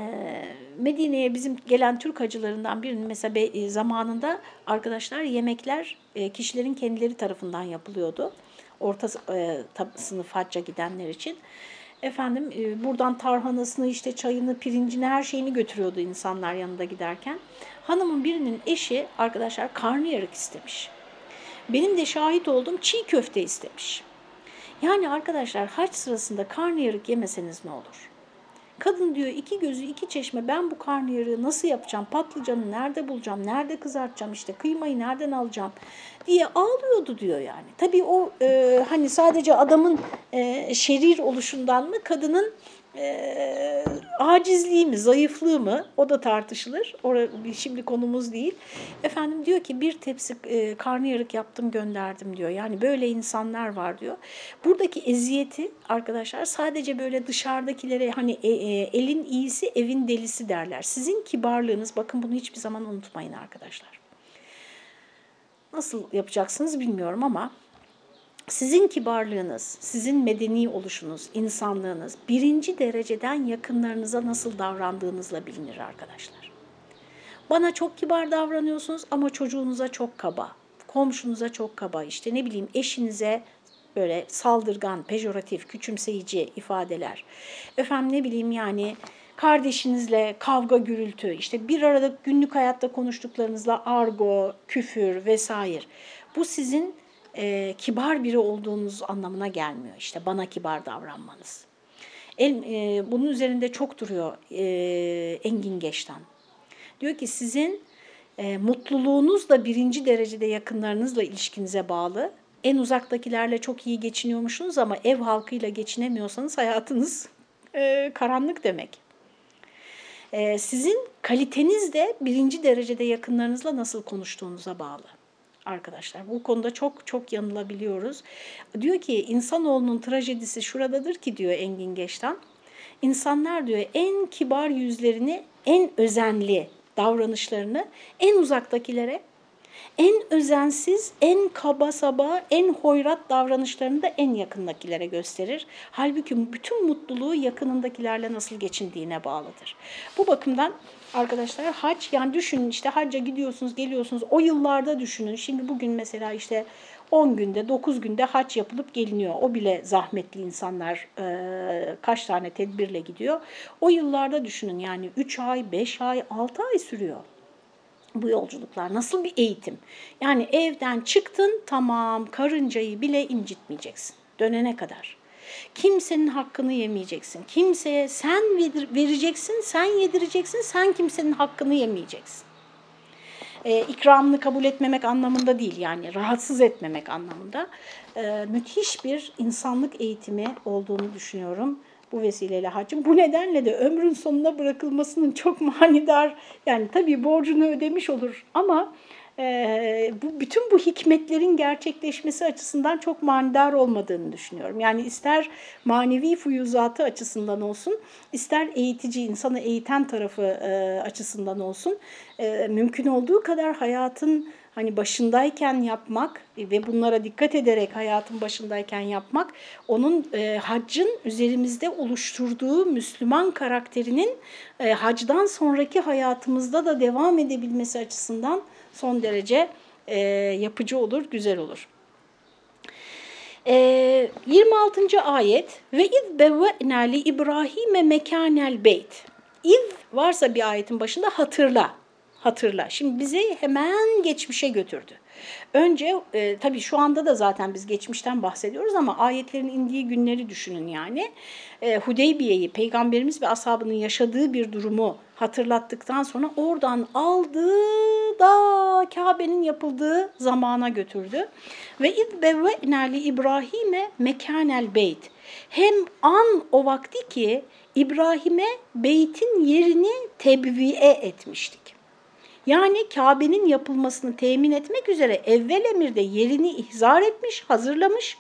Speaker 1: Medine'ye bizim gelen Türk hacılarından birinin mesela e, zamanında arkadaşlar yemekler e, kişilerin kendileri tarafından yapılıyordu. Orta e, sınıf hacca gidenler için. Efendim buradan tarhanasını işte çayını, pirincini her şeyini götürüyordu insanlar yanında giderken. Hanımın birinin eşi arkadaşlar karnıyarık istemiş. Benim de şahit olduğum çiğ köfte istemiş. Yani arkadaşlar haç sırasında karnıyarık yemeseniz ne olur? Kadın diyor iki gözü iki çeşme ben bu karnıyarığı nasıl yapacağım? Patlıcanı nerede bulacağım? Nerede kızartacağım? İşte kıymayı nereden alacağım? diye ağlıyordu diyor yani. Tabii o e, hani sadece adamın e, şerir oluşundan mı kadının e, acizliği mi, zayıflığı mı o da tartışılır. Orada şimdi konumuz değil. Efendim diyor ki bir tepsi e, karnıyarık yaptım gönderdim diyor. Yani böyle insanlar var diyor. Buradaki eziyeti arkadaşlar sadece böyle dışarıdakilere hani e, e, elin iyisi evin delisi derler. Sizin kibarlığınız bakın bunu hiçbir zaman unutmayın arkadaşlar. Nasıl yapacaksınız bilmiyorum ama sizin kibarlığınız, sizin medeni oluşunuz, insanlığınız birinci dereceden yakınlarınıza nasıl davrandığınızla bilinir arkadaşlar. Bana çok kibar davranıyorsunuz ama çocuğunuza çok kaba, komşunuza çok kaba, işte ne bileyim eşinize böyle saldırgan, pejoratif, küçümseyici ifadeler. Efendim ne bileyim yani kardeşinizle kavga gürültü, işte bir arada günlük hayatta konuştuklarınızla argo, küfür vesaire. Bu sizin e, kibar biri olduğunuz anlamına gelmiyor. İşte bana kibar davranmanız. El, e, bunun üzerinde çok duruyor e, Engin Geçtan. Diyor ki sizin e, mutluluğunuz da birinci derecede yakınlarınızla ilişkinize bağlı. En uzaktakilerle çok iyi geçiniyormuşsunuz ama ev halkıyla geçinemiyorsanız hayatınız e, karanlık demek. E, sizin kaliteniz de birinci derecede yakınlarınızla nasıl konuştuğunuza bağlı arkadaşlar. Bu konuda çok çok yanılabiliyoruz. Diyor ki insanoğlunun trajedisi şuradadır ki diyor Engin Geçtan. İnsanlar diyor en kibar yüzlerini, en özenli davranışlarını en uzaktakilere, en özensiz, en kaba saba, en hoyrat davranışlarını da en yakındakilere gösterir. Halbuki bütün mutluluğu yakınındakilerle nasıl geçindiğine bağlıdır. Bu bakımdan arkadaşlar hac yani düşünün işte hacca gidiyorsunuz geliyorsunuz o yıllarda düşünün. Şimdi bugün mesela işte 10 günde 9 günde hac yapılıp geliniyor. O bile zahmetli insanlar e, kaç tane tedbirle gidiyor. O yıllarda düşünün yani 3 ay 5 ay 6 ay sürüyor bu yolculuklar. Nasıl bir eğitim? Yani evden çıktın tamam karıncayı bile incitmeyeceksin dönene kadar. Kimsenin hakkını yemeyeceksin. Kimseye sen vereceksin, sen yedireceksin, sen kimsenin hakkını yemeyeceksin. Ee, ikramını kabul etmemek anlamında değil yani rahatsız etmemek anlamında. Ee, müthiş bir insanlık eğitimi olduğunu düşünüyorum bu vesileyle hacım. Bu nedenle de ömrün sonuna bırakılmasının çok manidar yani tabii borcunu ödemiş olur ama bu, bütün bu hikmetlerin gerçekleşmesi açısından çok manidar olmadığını düşünüyorum. Yani ister manevi fuyuzatı açısından olsun, ister eğitici, insanı eğiten tarafı e, açısından olsun, e, mümkün olduğu kadar hayatın hani başındayken yapmak ve bunlara dikkat ederek hayatın başındayken yapmak onun e, haccın üzerimizde oluşturduğu Müslüman karakterinin e, hacdan sonraki hayatımızda da devam edebilmesi açısından son derece e, yapıcı olur, güzel olur. E, 26. ayet ve iz bevve'na li İbrahim'e mekanel beyt. İz varsa bir ayetin başında hatırla. hatırla. Şimdi bizi hemen geçmişe götürdü. Önce e, tabii şu anda da zaten biz geçmişten bahsediyoruz ama ayetlerin indiği günleri düşünün yani. E, Hudeybiye'yi peygamberimiz ve ashabının yaşadığı bir durumu hatırlattıktan sonra oradan aldı da Kabe'nin yapıldığı zamana götürdü. Ve izbevve'na li İbrahim'e mekanel beyt. Hem an o vakti ki İbrahim'e beytin yerini tebviye etmiştik. Yani Kabe'nin yapılmasını temin etmek üzere evvel emirde yerini ihzar etmiş, hazırlamış.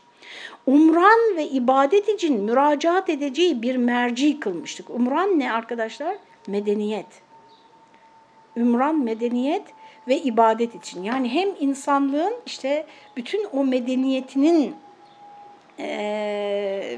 Speaker 1: Umran ve ibadet için müracaat edeceği bir merci kılmıştık. Umran ne arkadaşlar? Medeniyet. Umran medeniyet ve ibadet için. Yani hem insanlığın işte bütün o medeniyetinin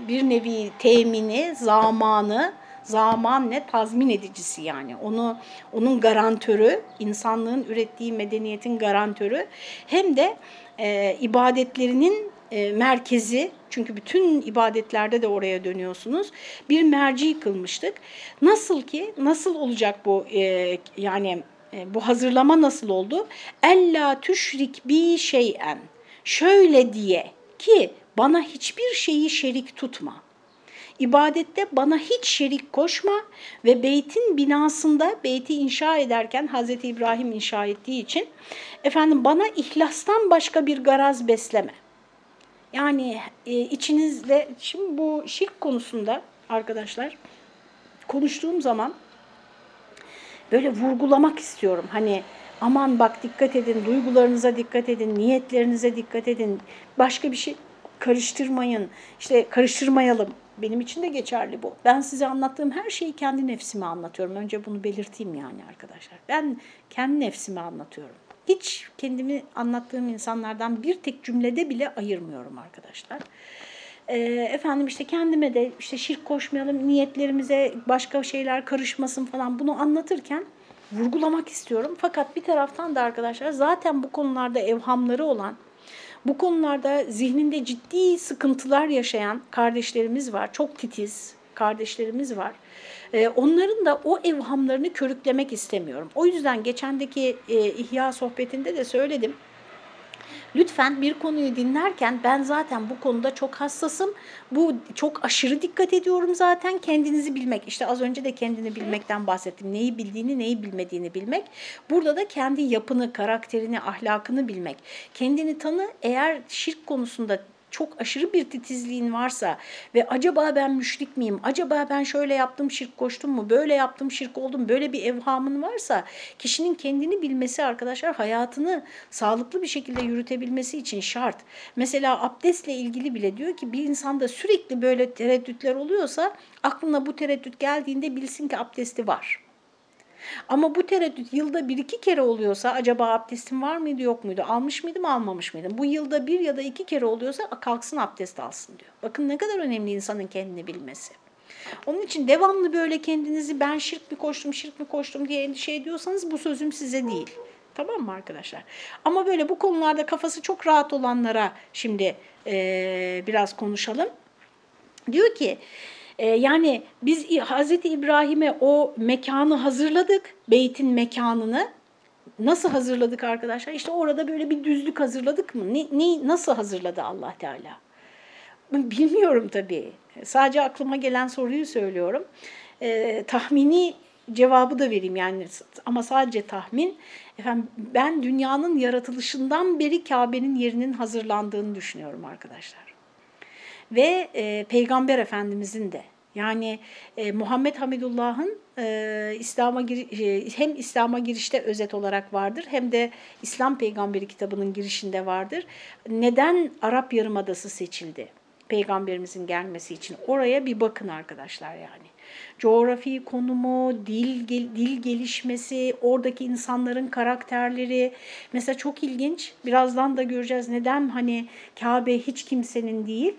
Speaker 1: bir nevi temini, zamanı, zaman ne tazmin edicisi yani. Onu onun garantörü, insanlığın ürettiği medeniyetin garantörü hem de e, ibadetlerinin e, merkezi çünkü bütün ibadetlerde de oraya dönüyorsunuz. Bir merci kılmıştık. Nasıl ki nasıl olacak bu e, yani e, bu hazırlama nasıl oldu? Ella tüşrik bi şeyen. Şöyle diye ki bana hiçbir şeyi şerik tutma. İbadette bana hiç şerik koşma ve beytin binasında beyti inşa ederken Hazreti İbrahim inşa ettiği için efendim bana ihlastan başka bir garaz besleme. Yani e, içinizde şimdi bu şirk konusunda arkadaşlar konuştuğum zaman böyle vurgulamak istiyorum. Hani aman bak dikkat edin, duygularınıza dikkat edin, niyetlerinize dikkat edin. Başka bir şey karıştırmayın. İşte karıştırmayalım. Benim için de geçerli bu. Ben size anlattığım her şeyi kendi nefsime anlatıyorum. Önce bunu belirteyim yani arkadaşlar. Ben kendi nefsime anlatıyorum. Hiç kendimi anlattığım insanlardan bir tek cümlede bile ayırmıyorum arkadaşlar. Ee, efendim işte kendime de işte şirk koşmayalım, niyetlerimize başka şeyler karışmasın falan bunu anlatırken vurgulamak istiyorum. Fakat bir taraftan da arkadaşlar zaten bu konularda evhamları olan, bu konularda zihninde ciddi sıkıntılar yaşayan kardeşlerimiz var. Çok titiz kardeşlerimiz var. Ee, onların da o evhamlarını körüklemek istemiyorum. O yüzden geçendeki e, İhya sohbetinde de söyledim. Lütfen bir konuyu dinlerken ben zaten bu konuda çok hassasım. Bu çok aşırı dikkat ediyorum zaten kendinizi bilmek. İşte az önce de kendini bilmekten bahsettim. Neyi bildiğini, neyi bilmediğini bilmek. Burada da kendi yapını, karakterini, ahlakını bilmek. Kendini tanı. Eğer şirk konusunda çok aşırı bir titizliğin varsa ve acaba ben müşrik miyim, acaba ben şöyle yaptım şirk koştum mu, böyle yaptım şirk oldum, böyle bir evhamın varsa kişinin kendini bilmesi arkadaşlar hayatını sağlıklı bir şekilde yürütebilmesi için şart. Mesela abdestle ilgili bile diyor ki bir insanda sürekli böyle tereddütler oluyorsa aklına bu tereddüt geldiğinde bilsin ki abdesti var. Ama bu tereddüt yılda bir iki kere oluyorsa acaba abdestim var mıydı yok muydu, almış mıydım almamış mıydım? Bu yılda bir ya da iki kere oluyorsa kalksın abdest alsın diyor. Bakın ne kadar önemli insanın kendini bilmesi. Onun için devamlı böyle kendinizi ben şirk mi koştum, şirk mi koştum diye endişe ediyorsanız bu sözüm size değil. Tamam mı arkadaşlar? Ama böyle bu konularda kafası çok rahat olanlara şimdi e, biraz konuşalım. Diyor ki yani biz Hazreti İbrahim'e o mekanı hazırladık, beytin mekanını. Nasıl hazırladık arkadaşlar? İşte orada böyle bir düzlük hazırladık mı? Ne, ne, nasıl hazırladı Allah Teala? Bilmiyorum tabii. Sadece aklıma gelen soruyu söylüyorum. Ee, tahmini cevabı da vereyim yani ama sadece tahmin. Efendim ben dünyanın yaratılışından beri Kabe'nin yerinin hazırlandığını düşünüyorum arkadaşlar ve e, Peygamber Efendimizin de yani e, Muhammed Hamidullah'ın e, İslam'a e, hem İslam'a girişte özet olarak vardır hem de İslam Peygamberi kitabının girişinde vardır. Neden Arap Yarımadası seçildi? Peygamberimizin gelmesi için oraya bir bakın arkadaşlar yani. Coğrafi konumu, dil dil gelişmesi, oradaki insanların karakterleri mesela çok ilginç. Birazdan da göreceğiz neden hani Kabe hiç kimsenin değil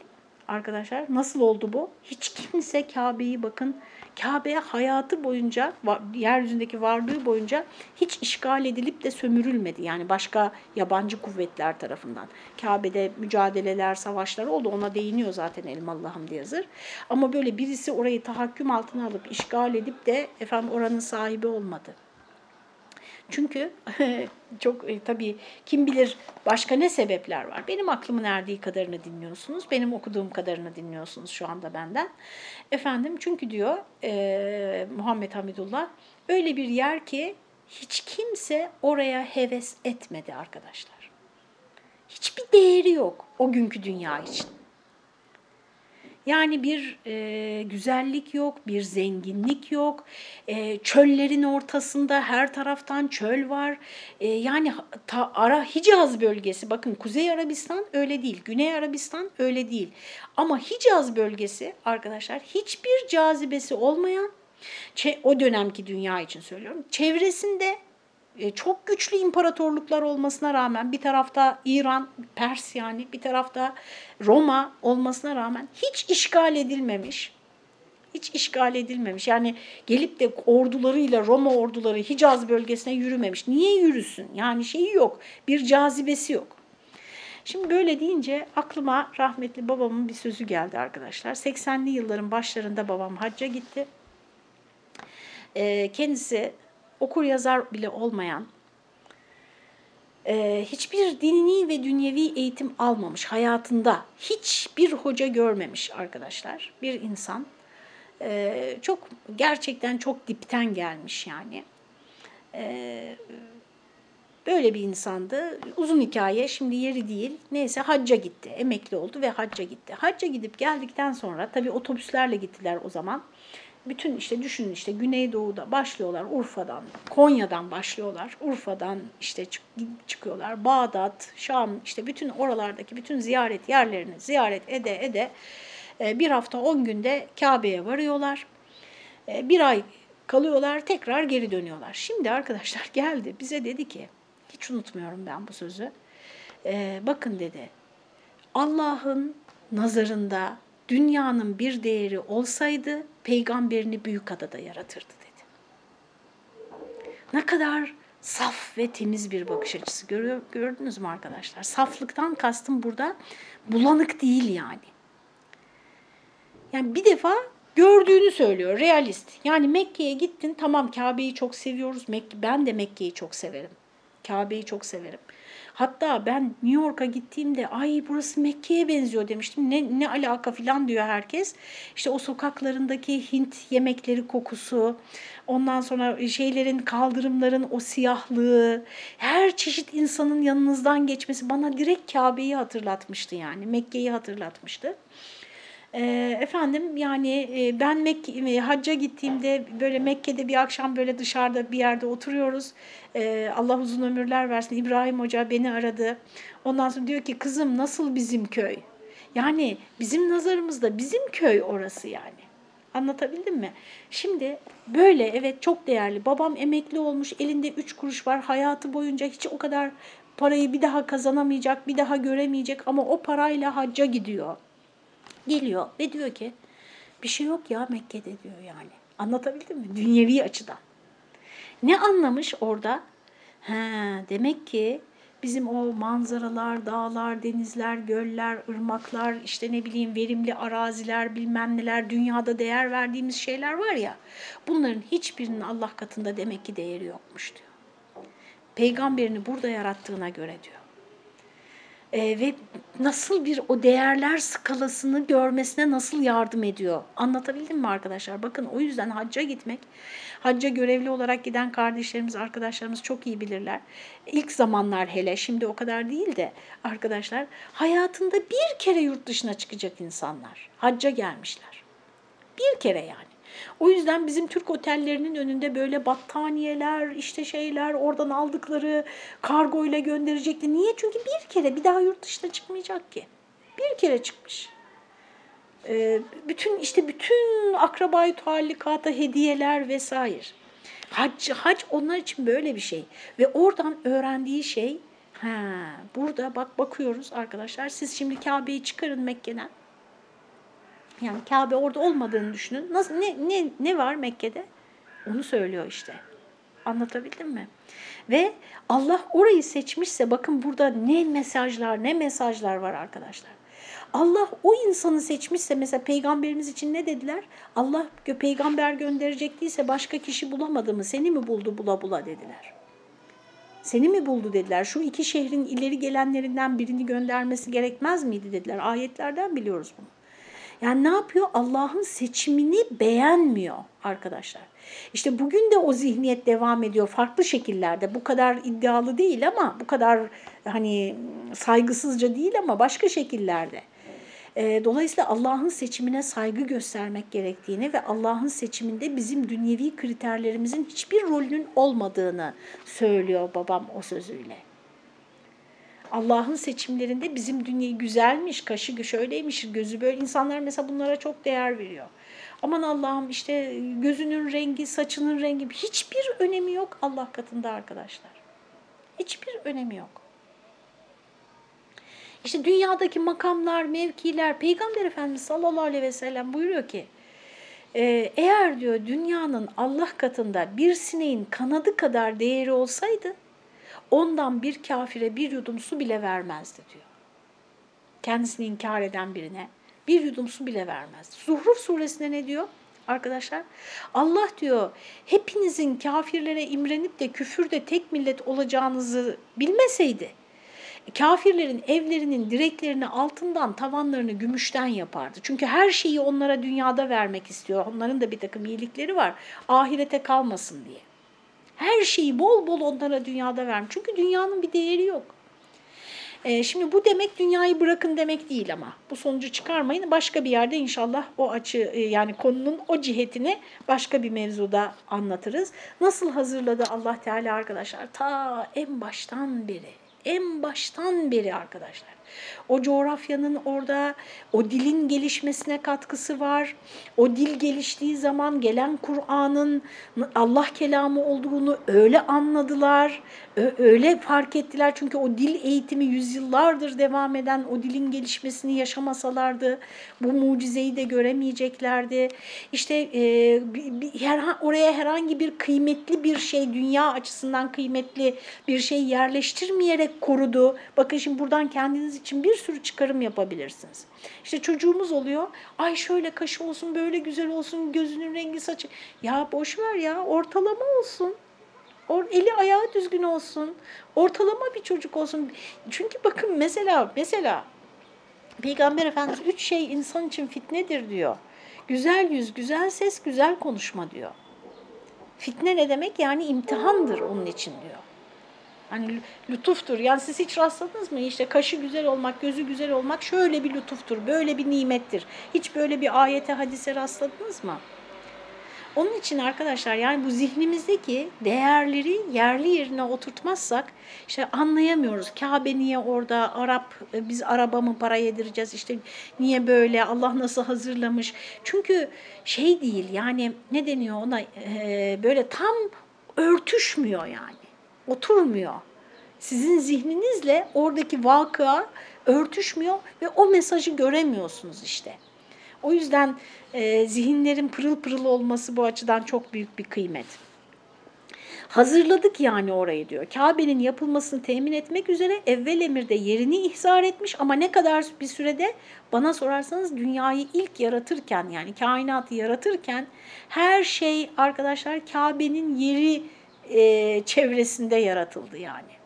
Speaker 1: arkadaşlar. Nasıl oldu bu? Hiç kimse Kabe'yi bakın Kabe'ye hayatı boyunca, yeryüzündeki varlığı boyunca hiç işgal edilip de sömürülmedi. Yani başka yabancı kuvvetler tarafından. Kabe'de mücadeleler, savaşlar oldu. Ona değiniyor zaten Elmalı Hamdi yazır. Ama böyle birisi orayı tahakküm altına alıp işgal edip de efendim oranın sahibi olmadı. Çünkü çok e, tabii kim bilir başka ne sebepler var. Benim aklımın erdiği kadarını dinliyorsunuz. Benim okuduğum kadarını dinliyorsunuz şu anda benden. Efendim çünkü diyor e, Muhammed Hamidullah öyle bir yer ki hiç kimse oraya heves etmedi arkadaşlar. Hiçbir değeri yok o günkü dünya için. Yani bir e, güzellik yok, bir zenginlik yok. E, çöllerin ortasında her taraftan çöl var. E, yani ta, ara Hicaz bölgesi, bakın Kuzey Arabistan öyle değil, Güney Arabistan öyle değil. Ama Hicaz bölgesi arkadaşlar hiçbir cazibesi olmayan, o dönemki dünya için söylüyorum, çevresinde çok güçlü imparatorluklar olmasına rağmen bir tarafta İran, Pers yani bir tarafta Roma olmasına rağmen hiç işgal edilmemiş. Hiç işgal edilmemiş. Yani gelip de ordularıyla Roma orduları Hicaz bölgesine yürümemiş. Niye yürüsün? Yani şeyi yok. Bir cazibesi yok. Şimdi böyle deyince aklıma rahmetli babamın bir sözü geldi arkadaşlar. 80'li yılların başlarında babam hacca gitti. E, kendisi okur yazar bile olmayan, e, hiçbir dini ve dünyevi eğitim almamış hayatında, hiçbir hoca görmemiş arkadaşlar bir insan. E, çok gerçekten çok dipten gelmiş yani. E, böyle bir insandı. Uzun hikaye, şimdi yeri değil. Neyse hacca gitti, emekli oldu ve hacca gitti. Hacca gidip geldikten sonra, tabii otobüslerle gittiler o zaman bütün işte düşünün işte Güneydoğu'da başlıyorlar Urfa'dan, Konya'dan başlıyorlar. Urfa'dan işte çık çıkıyorlar. Bağdat, Şam işte bütün oralardaki bütün ziyaret yerlerini ziyaret ede ede e, bir hafta on günde Kabe'ye varıyorlar. E, bir ay kalıyorlar tekrar geri dönüyorlar. Şimdi arkadaşlar geldi bize dedi ki hiç unutmuyorum ben bu sözü. E, bakın dedi Allah'ın nazarında dünyanın bir değeri olsaydı peygamberini büyük adada yaratırdı dedi. Ne kadar saf ve temiz bir bakış açısı görüyor, gördünüz mü arkadaşlar? Saflıktan kastım burada bulanık değil yani. Yani bir defa gördüğünü söylüyor, realist. Yani Mekke'ye gittin, tamam Kabe'yi çok seviyoruz. Mekke, ben de Mekke'yi çok severim. Kabe'yi çok severim. Hatta ben New York'a gittiğimde ay burası Mekke'ye benziyor demiştim. Ne, ne alaka filan diyor herkes. İşte o sokaklarındaki Hint yemekleri kokusu, ondan sonra şeylerin kaldırımların o siyahlığı, her çeşit insanın yanınızdan geçmesi bana direkt Kabe'yi hatırlatmıştı yani. Mekke'yi hatırlatmıştı. E, efendim yani e, ben Mekke, hacca gittiğimde böyle Mekke'de bir akşam böyle dışarıda bir yerde oturuyoruz. E, Allah uzun ömürler versin. İbrahim Hoca beni aradı. Ondan sonra diyor ki kızım nasıl bizim köy? Yani bizim nazarımızda bizim köy orası yani. Anlatabildim mi? Şimdi böyle evet çok değerli. Babam emekli olmuş, elinde üç kuruş var. Hayatı boyunca hiç o kadar parayı bir daha kazanamayacak, bir daha göremeyecek ama o parayla hacca gidiyor geliyor ve diyor ki bir şey yok ya Mekke'de diyor yani. Anlatabildim mi? Dünyevi açıdan. Ne anlamış orada? He, demek ki bizim o manzaralar, dağlar, denizler, göller, ırmaklar, işte ne bileyim verimli araziler, bilmem neler, dünyada değer verdiğimiz şeyler var ya, bunların hiçbirinin Allah katında demek ki değeri yokmuş diyor. Peygamberini burada yarattığına göre diyor e, ve nasıl bir o değerler skalasını görmesine nasıl yardım ediyor. Anlatabildim mi arkadaşlar? Bakın o yüzden hacca gitmek, hacca görevli olarak giden kardeşlerimiz, arkadaşlarımız çok iyi bilirler. İlk zamanlar hele, şimdi o kadar değil de arkadaşlar hayatında bir kere yurt dışına çıkacak insanlar. Hacca gelmişler. Bir kere yani. O yüzden bizim Türk otellerinin önünde böyle battaniyeler, işte şeyler, oradan aldıkları kargo ile gönderecekti. Niye? Çünkü bir kere bir daha yurt dışına çıkmayacak ki. Bir kere çıkmış. Ee, bütün işte bütün akrabayı tuhallikata hediyeler vesaire. Hac, hac onlar için böyle bir şey. Ve oradan öğrendiği şey, ha, burada bak bakıyoruz arkadaşlar, siz şimdi Kabe'yi çıkarın Mekke'den. Yani Kabe orada olmadığını düşünün. Nasıl ne ne ne var Mekke'de? Onu söylüyor işte. Anlatabildim mi? Ve Allah orayı seçmişse bakın burada ne mesajlar ne mesajlar var arkadaşlar. Allah o insanı seçmişse mesela peygamberimiz için ne dediler? Allah peygamber gönderecek değilse başka kişi bulamadı mı? Seni mi buldu bula bula dediler. Seni mi buldu dediler. Şu iki şehrin ileri gelenlerinden birini göndermesi gerekmez miydi dediler. Ayetlerden biliyoruz bunu. Yani ne yapıyor? Allah'ın seçimini beğenmiyor arkadaşlar. İşte bugün de o zihniyet devam ediyor farklı şekillerde. Bu kadar iddialı değil ama bu kadar hani saygısızca değil ama başka şekillerde. E, dolayısıyla Allah'ın seçimine saygı göstermek gerektiğini ve Allah'ın seçiminde bizim dünyevi kriterlerimizin hiçbir rolünün olmadığını söylüyor babam o sözüyle. Allah'ın seçimlerinde bizim dünyayı güzelmiş, kaşı şöyleymiş, gözü böyle. insanlar mesela bunlara çok değer veriyor. Aman Allah'ım işte gözünün rengi, saçının rengi hiçbir önemi yok Allah katında arkadaşlar. Hiçbir önemi yok. İşte dünyadaki makamlar, mevkiler, Peygamber Efendimiz sallallahu aleyhi ve sellem buyuruyor ki, e, eğer diyor dünyanın Allah katında bir sineğin kanadı kadar değeri olsaydı, ondan bir kafire bir yudum su bile vermezdi diyor. Kendisini inkar eden birine bir yudum su bile vermezdi. Zuhruf suresinde ne diyor? Arkadaşlar Allah diyor hepinizin kafirlere imrenip de küfürde tek millet olacağınızı bilmeseydi kafirlerin evlerinin direklerini altından, tavanlarını gümüşten yapardı. Çünkü her şeyi onlara dünyada vermek istiyor. Onların da bir takım iyilikleri var. Ahirete kalmasın diye. Her şeyi bol bol onlara dünyada vermiş. Çünkü dünyanın bir değeri yok. Ee, şimdi bu demek dünyayı bırakın demek değil ama bu sonucu çıkarmayın. Başka bir yerde inşallah o açı e, yani konunun o cihetini başka bir mevzuda anlatırız. Nasıl hazırladı Allah Teala arkadaşlar? Ta en baştan beri en baştan beri arkadaşlar. O coğrafyanın orada o dilin gelişmesine katkısı var. O dil geliştiği zaman gelen Kur'an'ın Allah kelamı olduğunu öyle anladılar, öyle fark ettiler. Çünkü o dil eğitimi yüzyıllardır devam eden o dilin gelişmesini yaşamasalardı bu mucizeyi de göremeyeceklerdi. İşte e, her, oraya herhangi bir kıymetli bir şey, dünya açısından kıymetli bir şey yerleştirmeyerek korudu. Bakın şimdi buradan kendiniz için bir sürü çıkarım yapabilirsiniz. İşte çocuğumuz oluyor. Ay şöyle kaşı olsun, böyle güzel olsun, gözünün rengi saçı. Ya boş ver ya, ortalama olsun. Or, eli ayağı düzgün olsun. Ortalama bir çocuk olsun. Çünkü bakın mesela mesela Peygamber Efendimiz üç şey insan için fitnedir diyor. Güzel yüz, güzel ses, güzel konuşma diyor. Fitne ne demek? Yani imtihandır onun için diyor. Hani lütuftur. Yani siz hiç rastladınız mı? İşte kaşı güzel olmak, gözü güzel olmak şöyle bir lütuftur, böyle bir nimettir. Hiç böyle bir ayete, hadise rastladınız mı? Onun için arkadaşlar yani bu zihnimizdeki değerleri yerli yerine oturtmazsak işte anlayamıyoruz. Kabe niye orada, Arap biz araba mı para yedireceğiz işte niye böyle, Allah nasıl hazırlamış. Çünkü şey değil yani ne deniyor ona e, böyle tam örtüşmüyor yani oturmuyor. Sizin zihninizle oradaki vakıa örtüşmüyor ve o mesajı göremiyorsunuz işte. O yüzden e, zihinlerin pırıl pırıl olması bu açıdan çok büyük bir kıymet. Hazırladık yani orayı diyor. Kabe'nin yapılmasını temin etmek üzere evvel emirde yerini ihzar etmiş ama ne kadar bir sürede bana sorarsanız dünyayı ilk yaratırken yani kainatı yaratırken her şey arkadaşlar Kabe'nin yeri e, çevresinde yaratıldı yani.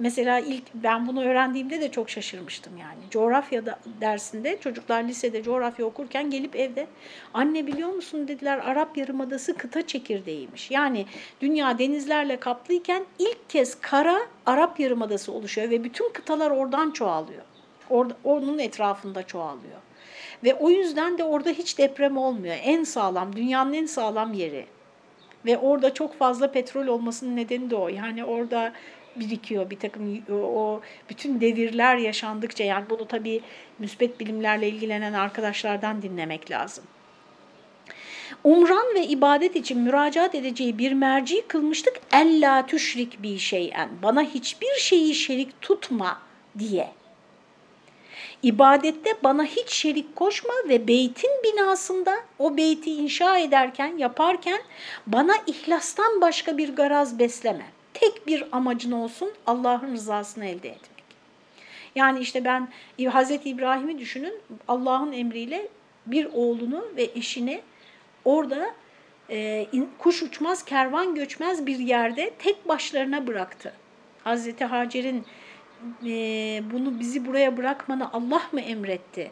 Speaker 1: Mesela ilk ben bunu öğrendiğimde de çok şaşırmıştım yani. Coğrafya dersinde çocuklar lisede coğrafya okurken gelip evde anne biliyor musun dediler Arap Yarımadası kıta çekirdeğiymiş. Yani dünya denizlerle kaplıyken ilk kez kara Arap Yarımadası oluşuyor ve bütün kıtalar oradan çoğalıyor. Orada, onun etrafında çoğalıyor. Ve o yüzden de orada hiç deprem olmuyor. En sağlam, dünyanın en sağlam yeri. Ve orada çok fazla petrol olmasının nedeni de o. Yani orada birikiyor bir takım o bütün devirler yaşandıkça yani bunu tabii müspet bilimlerle ilgilenen arkadaşlardan dinlemek lazım. Umran ve ibadet için müracaat edeceği bir merci kılmıştık. Ella tüşrik bir şeyen. Bana hiçbir şeyi şerik tutma diye. İbadette bana hiç şerik koşma ve beytin binasında o beyti inşa ederken, yaparken bana ihlastan başka bir garaz besleme. Tek bir amacın olsun Allah'ın rızasını elde etmek. Yani işte ben Hazreti İbrahim'i düşünün Allah'ın emriyle bir oğlunu ve eşini orada e, kuş uçmaz, kervan göçmez bir yerde tek başlarına bıraktı. Hazreti Hacer'in e, bunu bizi buraya bırakmanı Allah mı emretti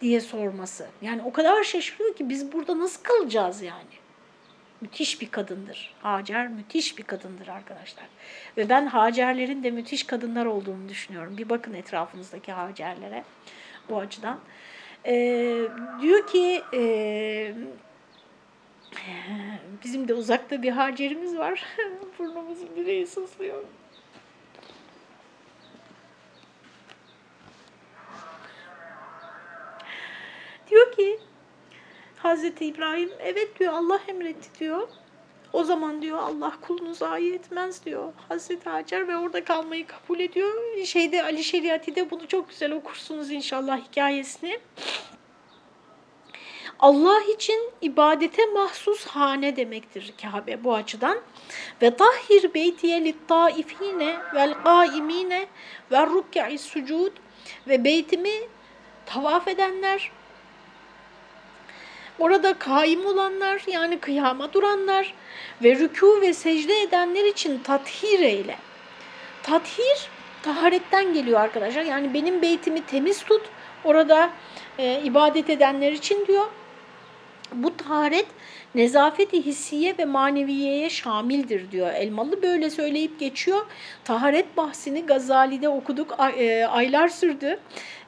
Speaker 1: diye sorması. Yani o kadar şaşırıyor ki biz burada nasıl kalacağız yani? Müthiş bir kadındır. Hacer müthiş bir kadındır arkadaşlar. Ve ben Hacerlerin de müthiş kadınlar olduğunu düşünüyorum. Bir bakın etrafınızdaki Hacerlere bu açıdan. E, diyor ki e, bizim de uzakta bir Hacer'imiz var. Burnumuzun direği sızlıyor. Diyor ki Hazreti İbrahim evet diyor Allah emretti diyor. O zaman diyor Allah kulunu zayi etmez diyor Hazreti Hacer ve orada kalmayı kabul ediyor. Şeyde Ali Şeriati'de bunu çok güzel okursunuz inşallah hikayesini. Allah için ibadete mahsus hane demektir Kabe bu açıdan. Ve tahhir beytiye littaifine vel qaimine ve rukka'i sucud ve beytimi tavaf edenler, orada kaim olanlar yani kıyama duranlar ve rükû ve secde edenler için tathir eyle. Tathir taharetten geliyor arkadaşlar. Yani benim beytimi temiz tut. Orada e, ibadet edenler için diyor. Bu taharet nezafeti hissiye ve maneviyeye şamildir diyor. Elmalı böyle söyleyip geçiyor. Taharet bahsini Gazali'de okuduk. e, aylar sürdü.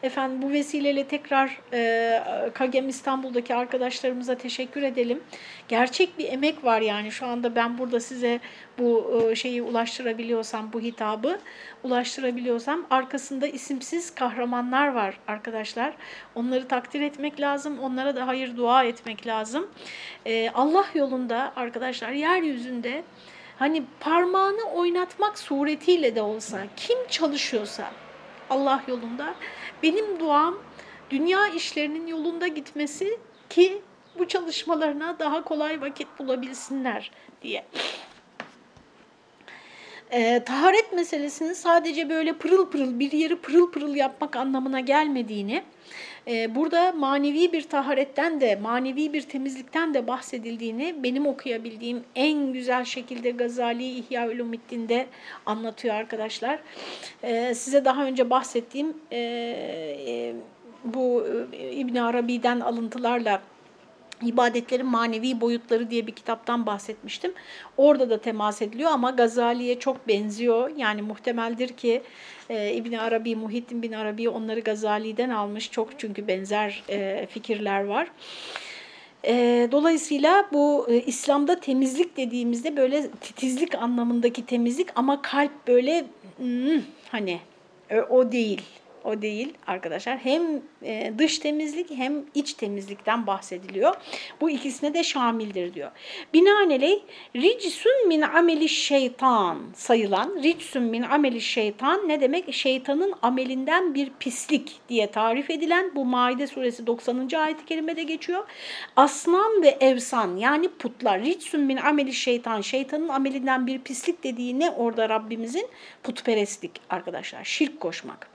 Speaker 1: Efendim bu vesileyle tekrar e, Kagem İstanbul'daki arkadaşlarımıza teşekkür edelim. Gerçek bir emek var yani şu anda ben burada size bu e, şeyi ulaştırabiliyorsam, bu hitabı ulaştırabiliyorsam arkasında isimsiz kahramanlar var arkadaşlar. Onları takdir etmek lazım, onlara da hayır dua etmek lazım. E, Allah yolunda arkadaşlar yeryüzünde hani parmağını oynatmak suretiyle de olsa kim çalışıyorsa Allah yolunda benim duam dünya işlerinin yolunda gitmesi ki bu çalışmalarına daha kolay vakit bulabilsinler diye. E, taharet meselesinin sadece böyle pırıl pırıl bir yeri pırıl pırıl yapmak anlamına gelmediğini, e, burada manevi bir taharetten de, manevi bir temizlikten de bahsedildiğini benim okuyabildiğim en güzel şekilde Gazali İhya Ulumiddin'de anlatıyor arkadaşlar. E, size daha önce bahsettiğim e, e, bu e, İbn Arabi'den alıntılarla İbadetlerin Manevi Boyutları diye bir kitaptan bahsetmiştim. Orada da temas ediliyor ama Gazali'ye çok benziyor. Yani muhtemeldir ki e, İbni Arabi, Muhittin bin Arabi onları Gazali'den almış. Çok çünkü benzer e, fikirler var. E, dolayısıyla bu e, İslam'da temizlik dediğimizde böyle titizlik anlamındaki temizlik ama kalp böyle hmm, hani e, o değil o değil arkadaşlar. Hem e, dış temizlik hem iç temizlikten bahsediliyor. Bu ikisine de şamildir diyor. Binaenaleyh ricsun min ameli şeytan sayılan ricsun min ameli şeytan ne demek? Şeytanın amelinden bir pislik diye tarif edilen bu Maide suresi 90. ayet-i kerimede geçiyor. Asnam ve evsan yani putlar ricsun min ameli şeytan şeytanın amelinden bir pislik dediği ne orada Rabbimizin putperestlik arkadaşlar şirk koşmak.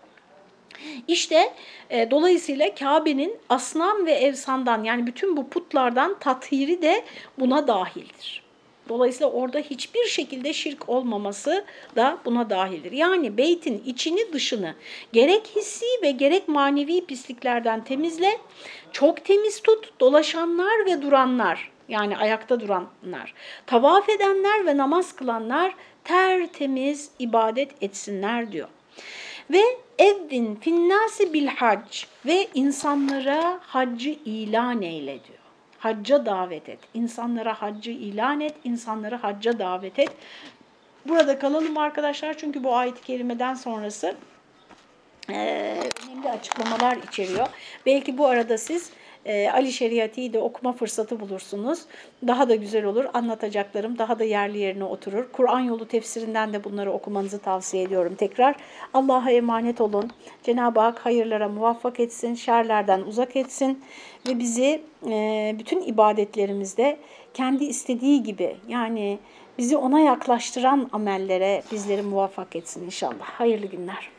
Speaker 1: İşte e, dolayısıyla Kabe'nin asnam ve evsandan yani bütün bu putlardan tathiri de buna dahildir. Dolayısıyla orada hiçbir şekilde şirk olmaması da buna dahildir. Yani beytin içini dışını gerek hissi ve gerek manevi pisliklerden temizle, çok temiz tut, dolaşanlar ve duranlar yani ayakta duranlar, tavaf edenler ve namaz kılanlar tertemiz ibadet etsinler diyor. Ve eddin finnasi bil hac ve insanlara haccı ilan eyle diyor. Hacca davet et. İnsanlara haccı ilan et, insanları hacca davet et. Burada kalalım arkadaşlar çünkü bu ayet-i kerimeden sonrası e, önemli açıklamalar içeriyor. Belki bu arada siz e, Ali Şeriati'yi de okuma fırsatı bulursunuz. Daha da güzel olur. Anlatacaklarım daha da yerli yerine oturur. Kur'an yolu tefsirinden de bunları okumanızı tavsiye ediyorum tekrar. Allah'a emanet olun. Cenab-ı Hak hayırlara muvaffak etsin, şerlerden uzak etsin ve bizi e, bütün ibadetlerimizde kendi istediği gibi yani bizi ona yaklaştıran amellere bizleri muvaffak etsin inşallah. Hayırlı günler.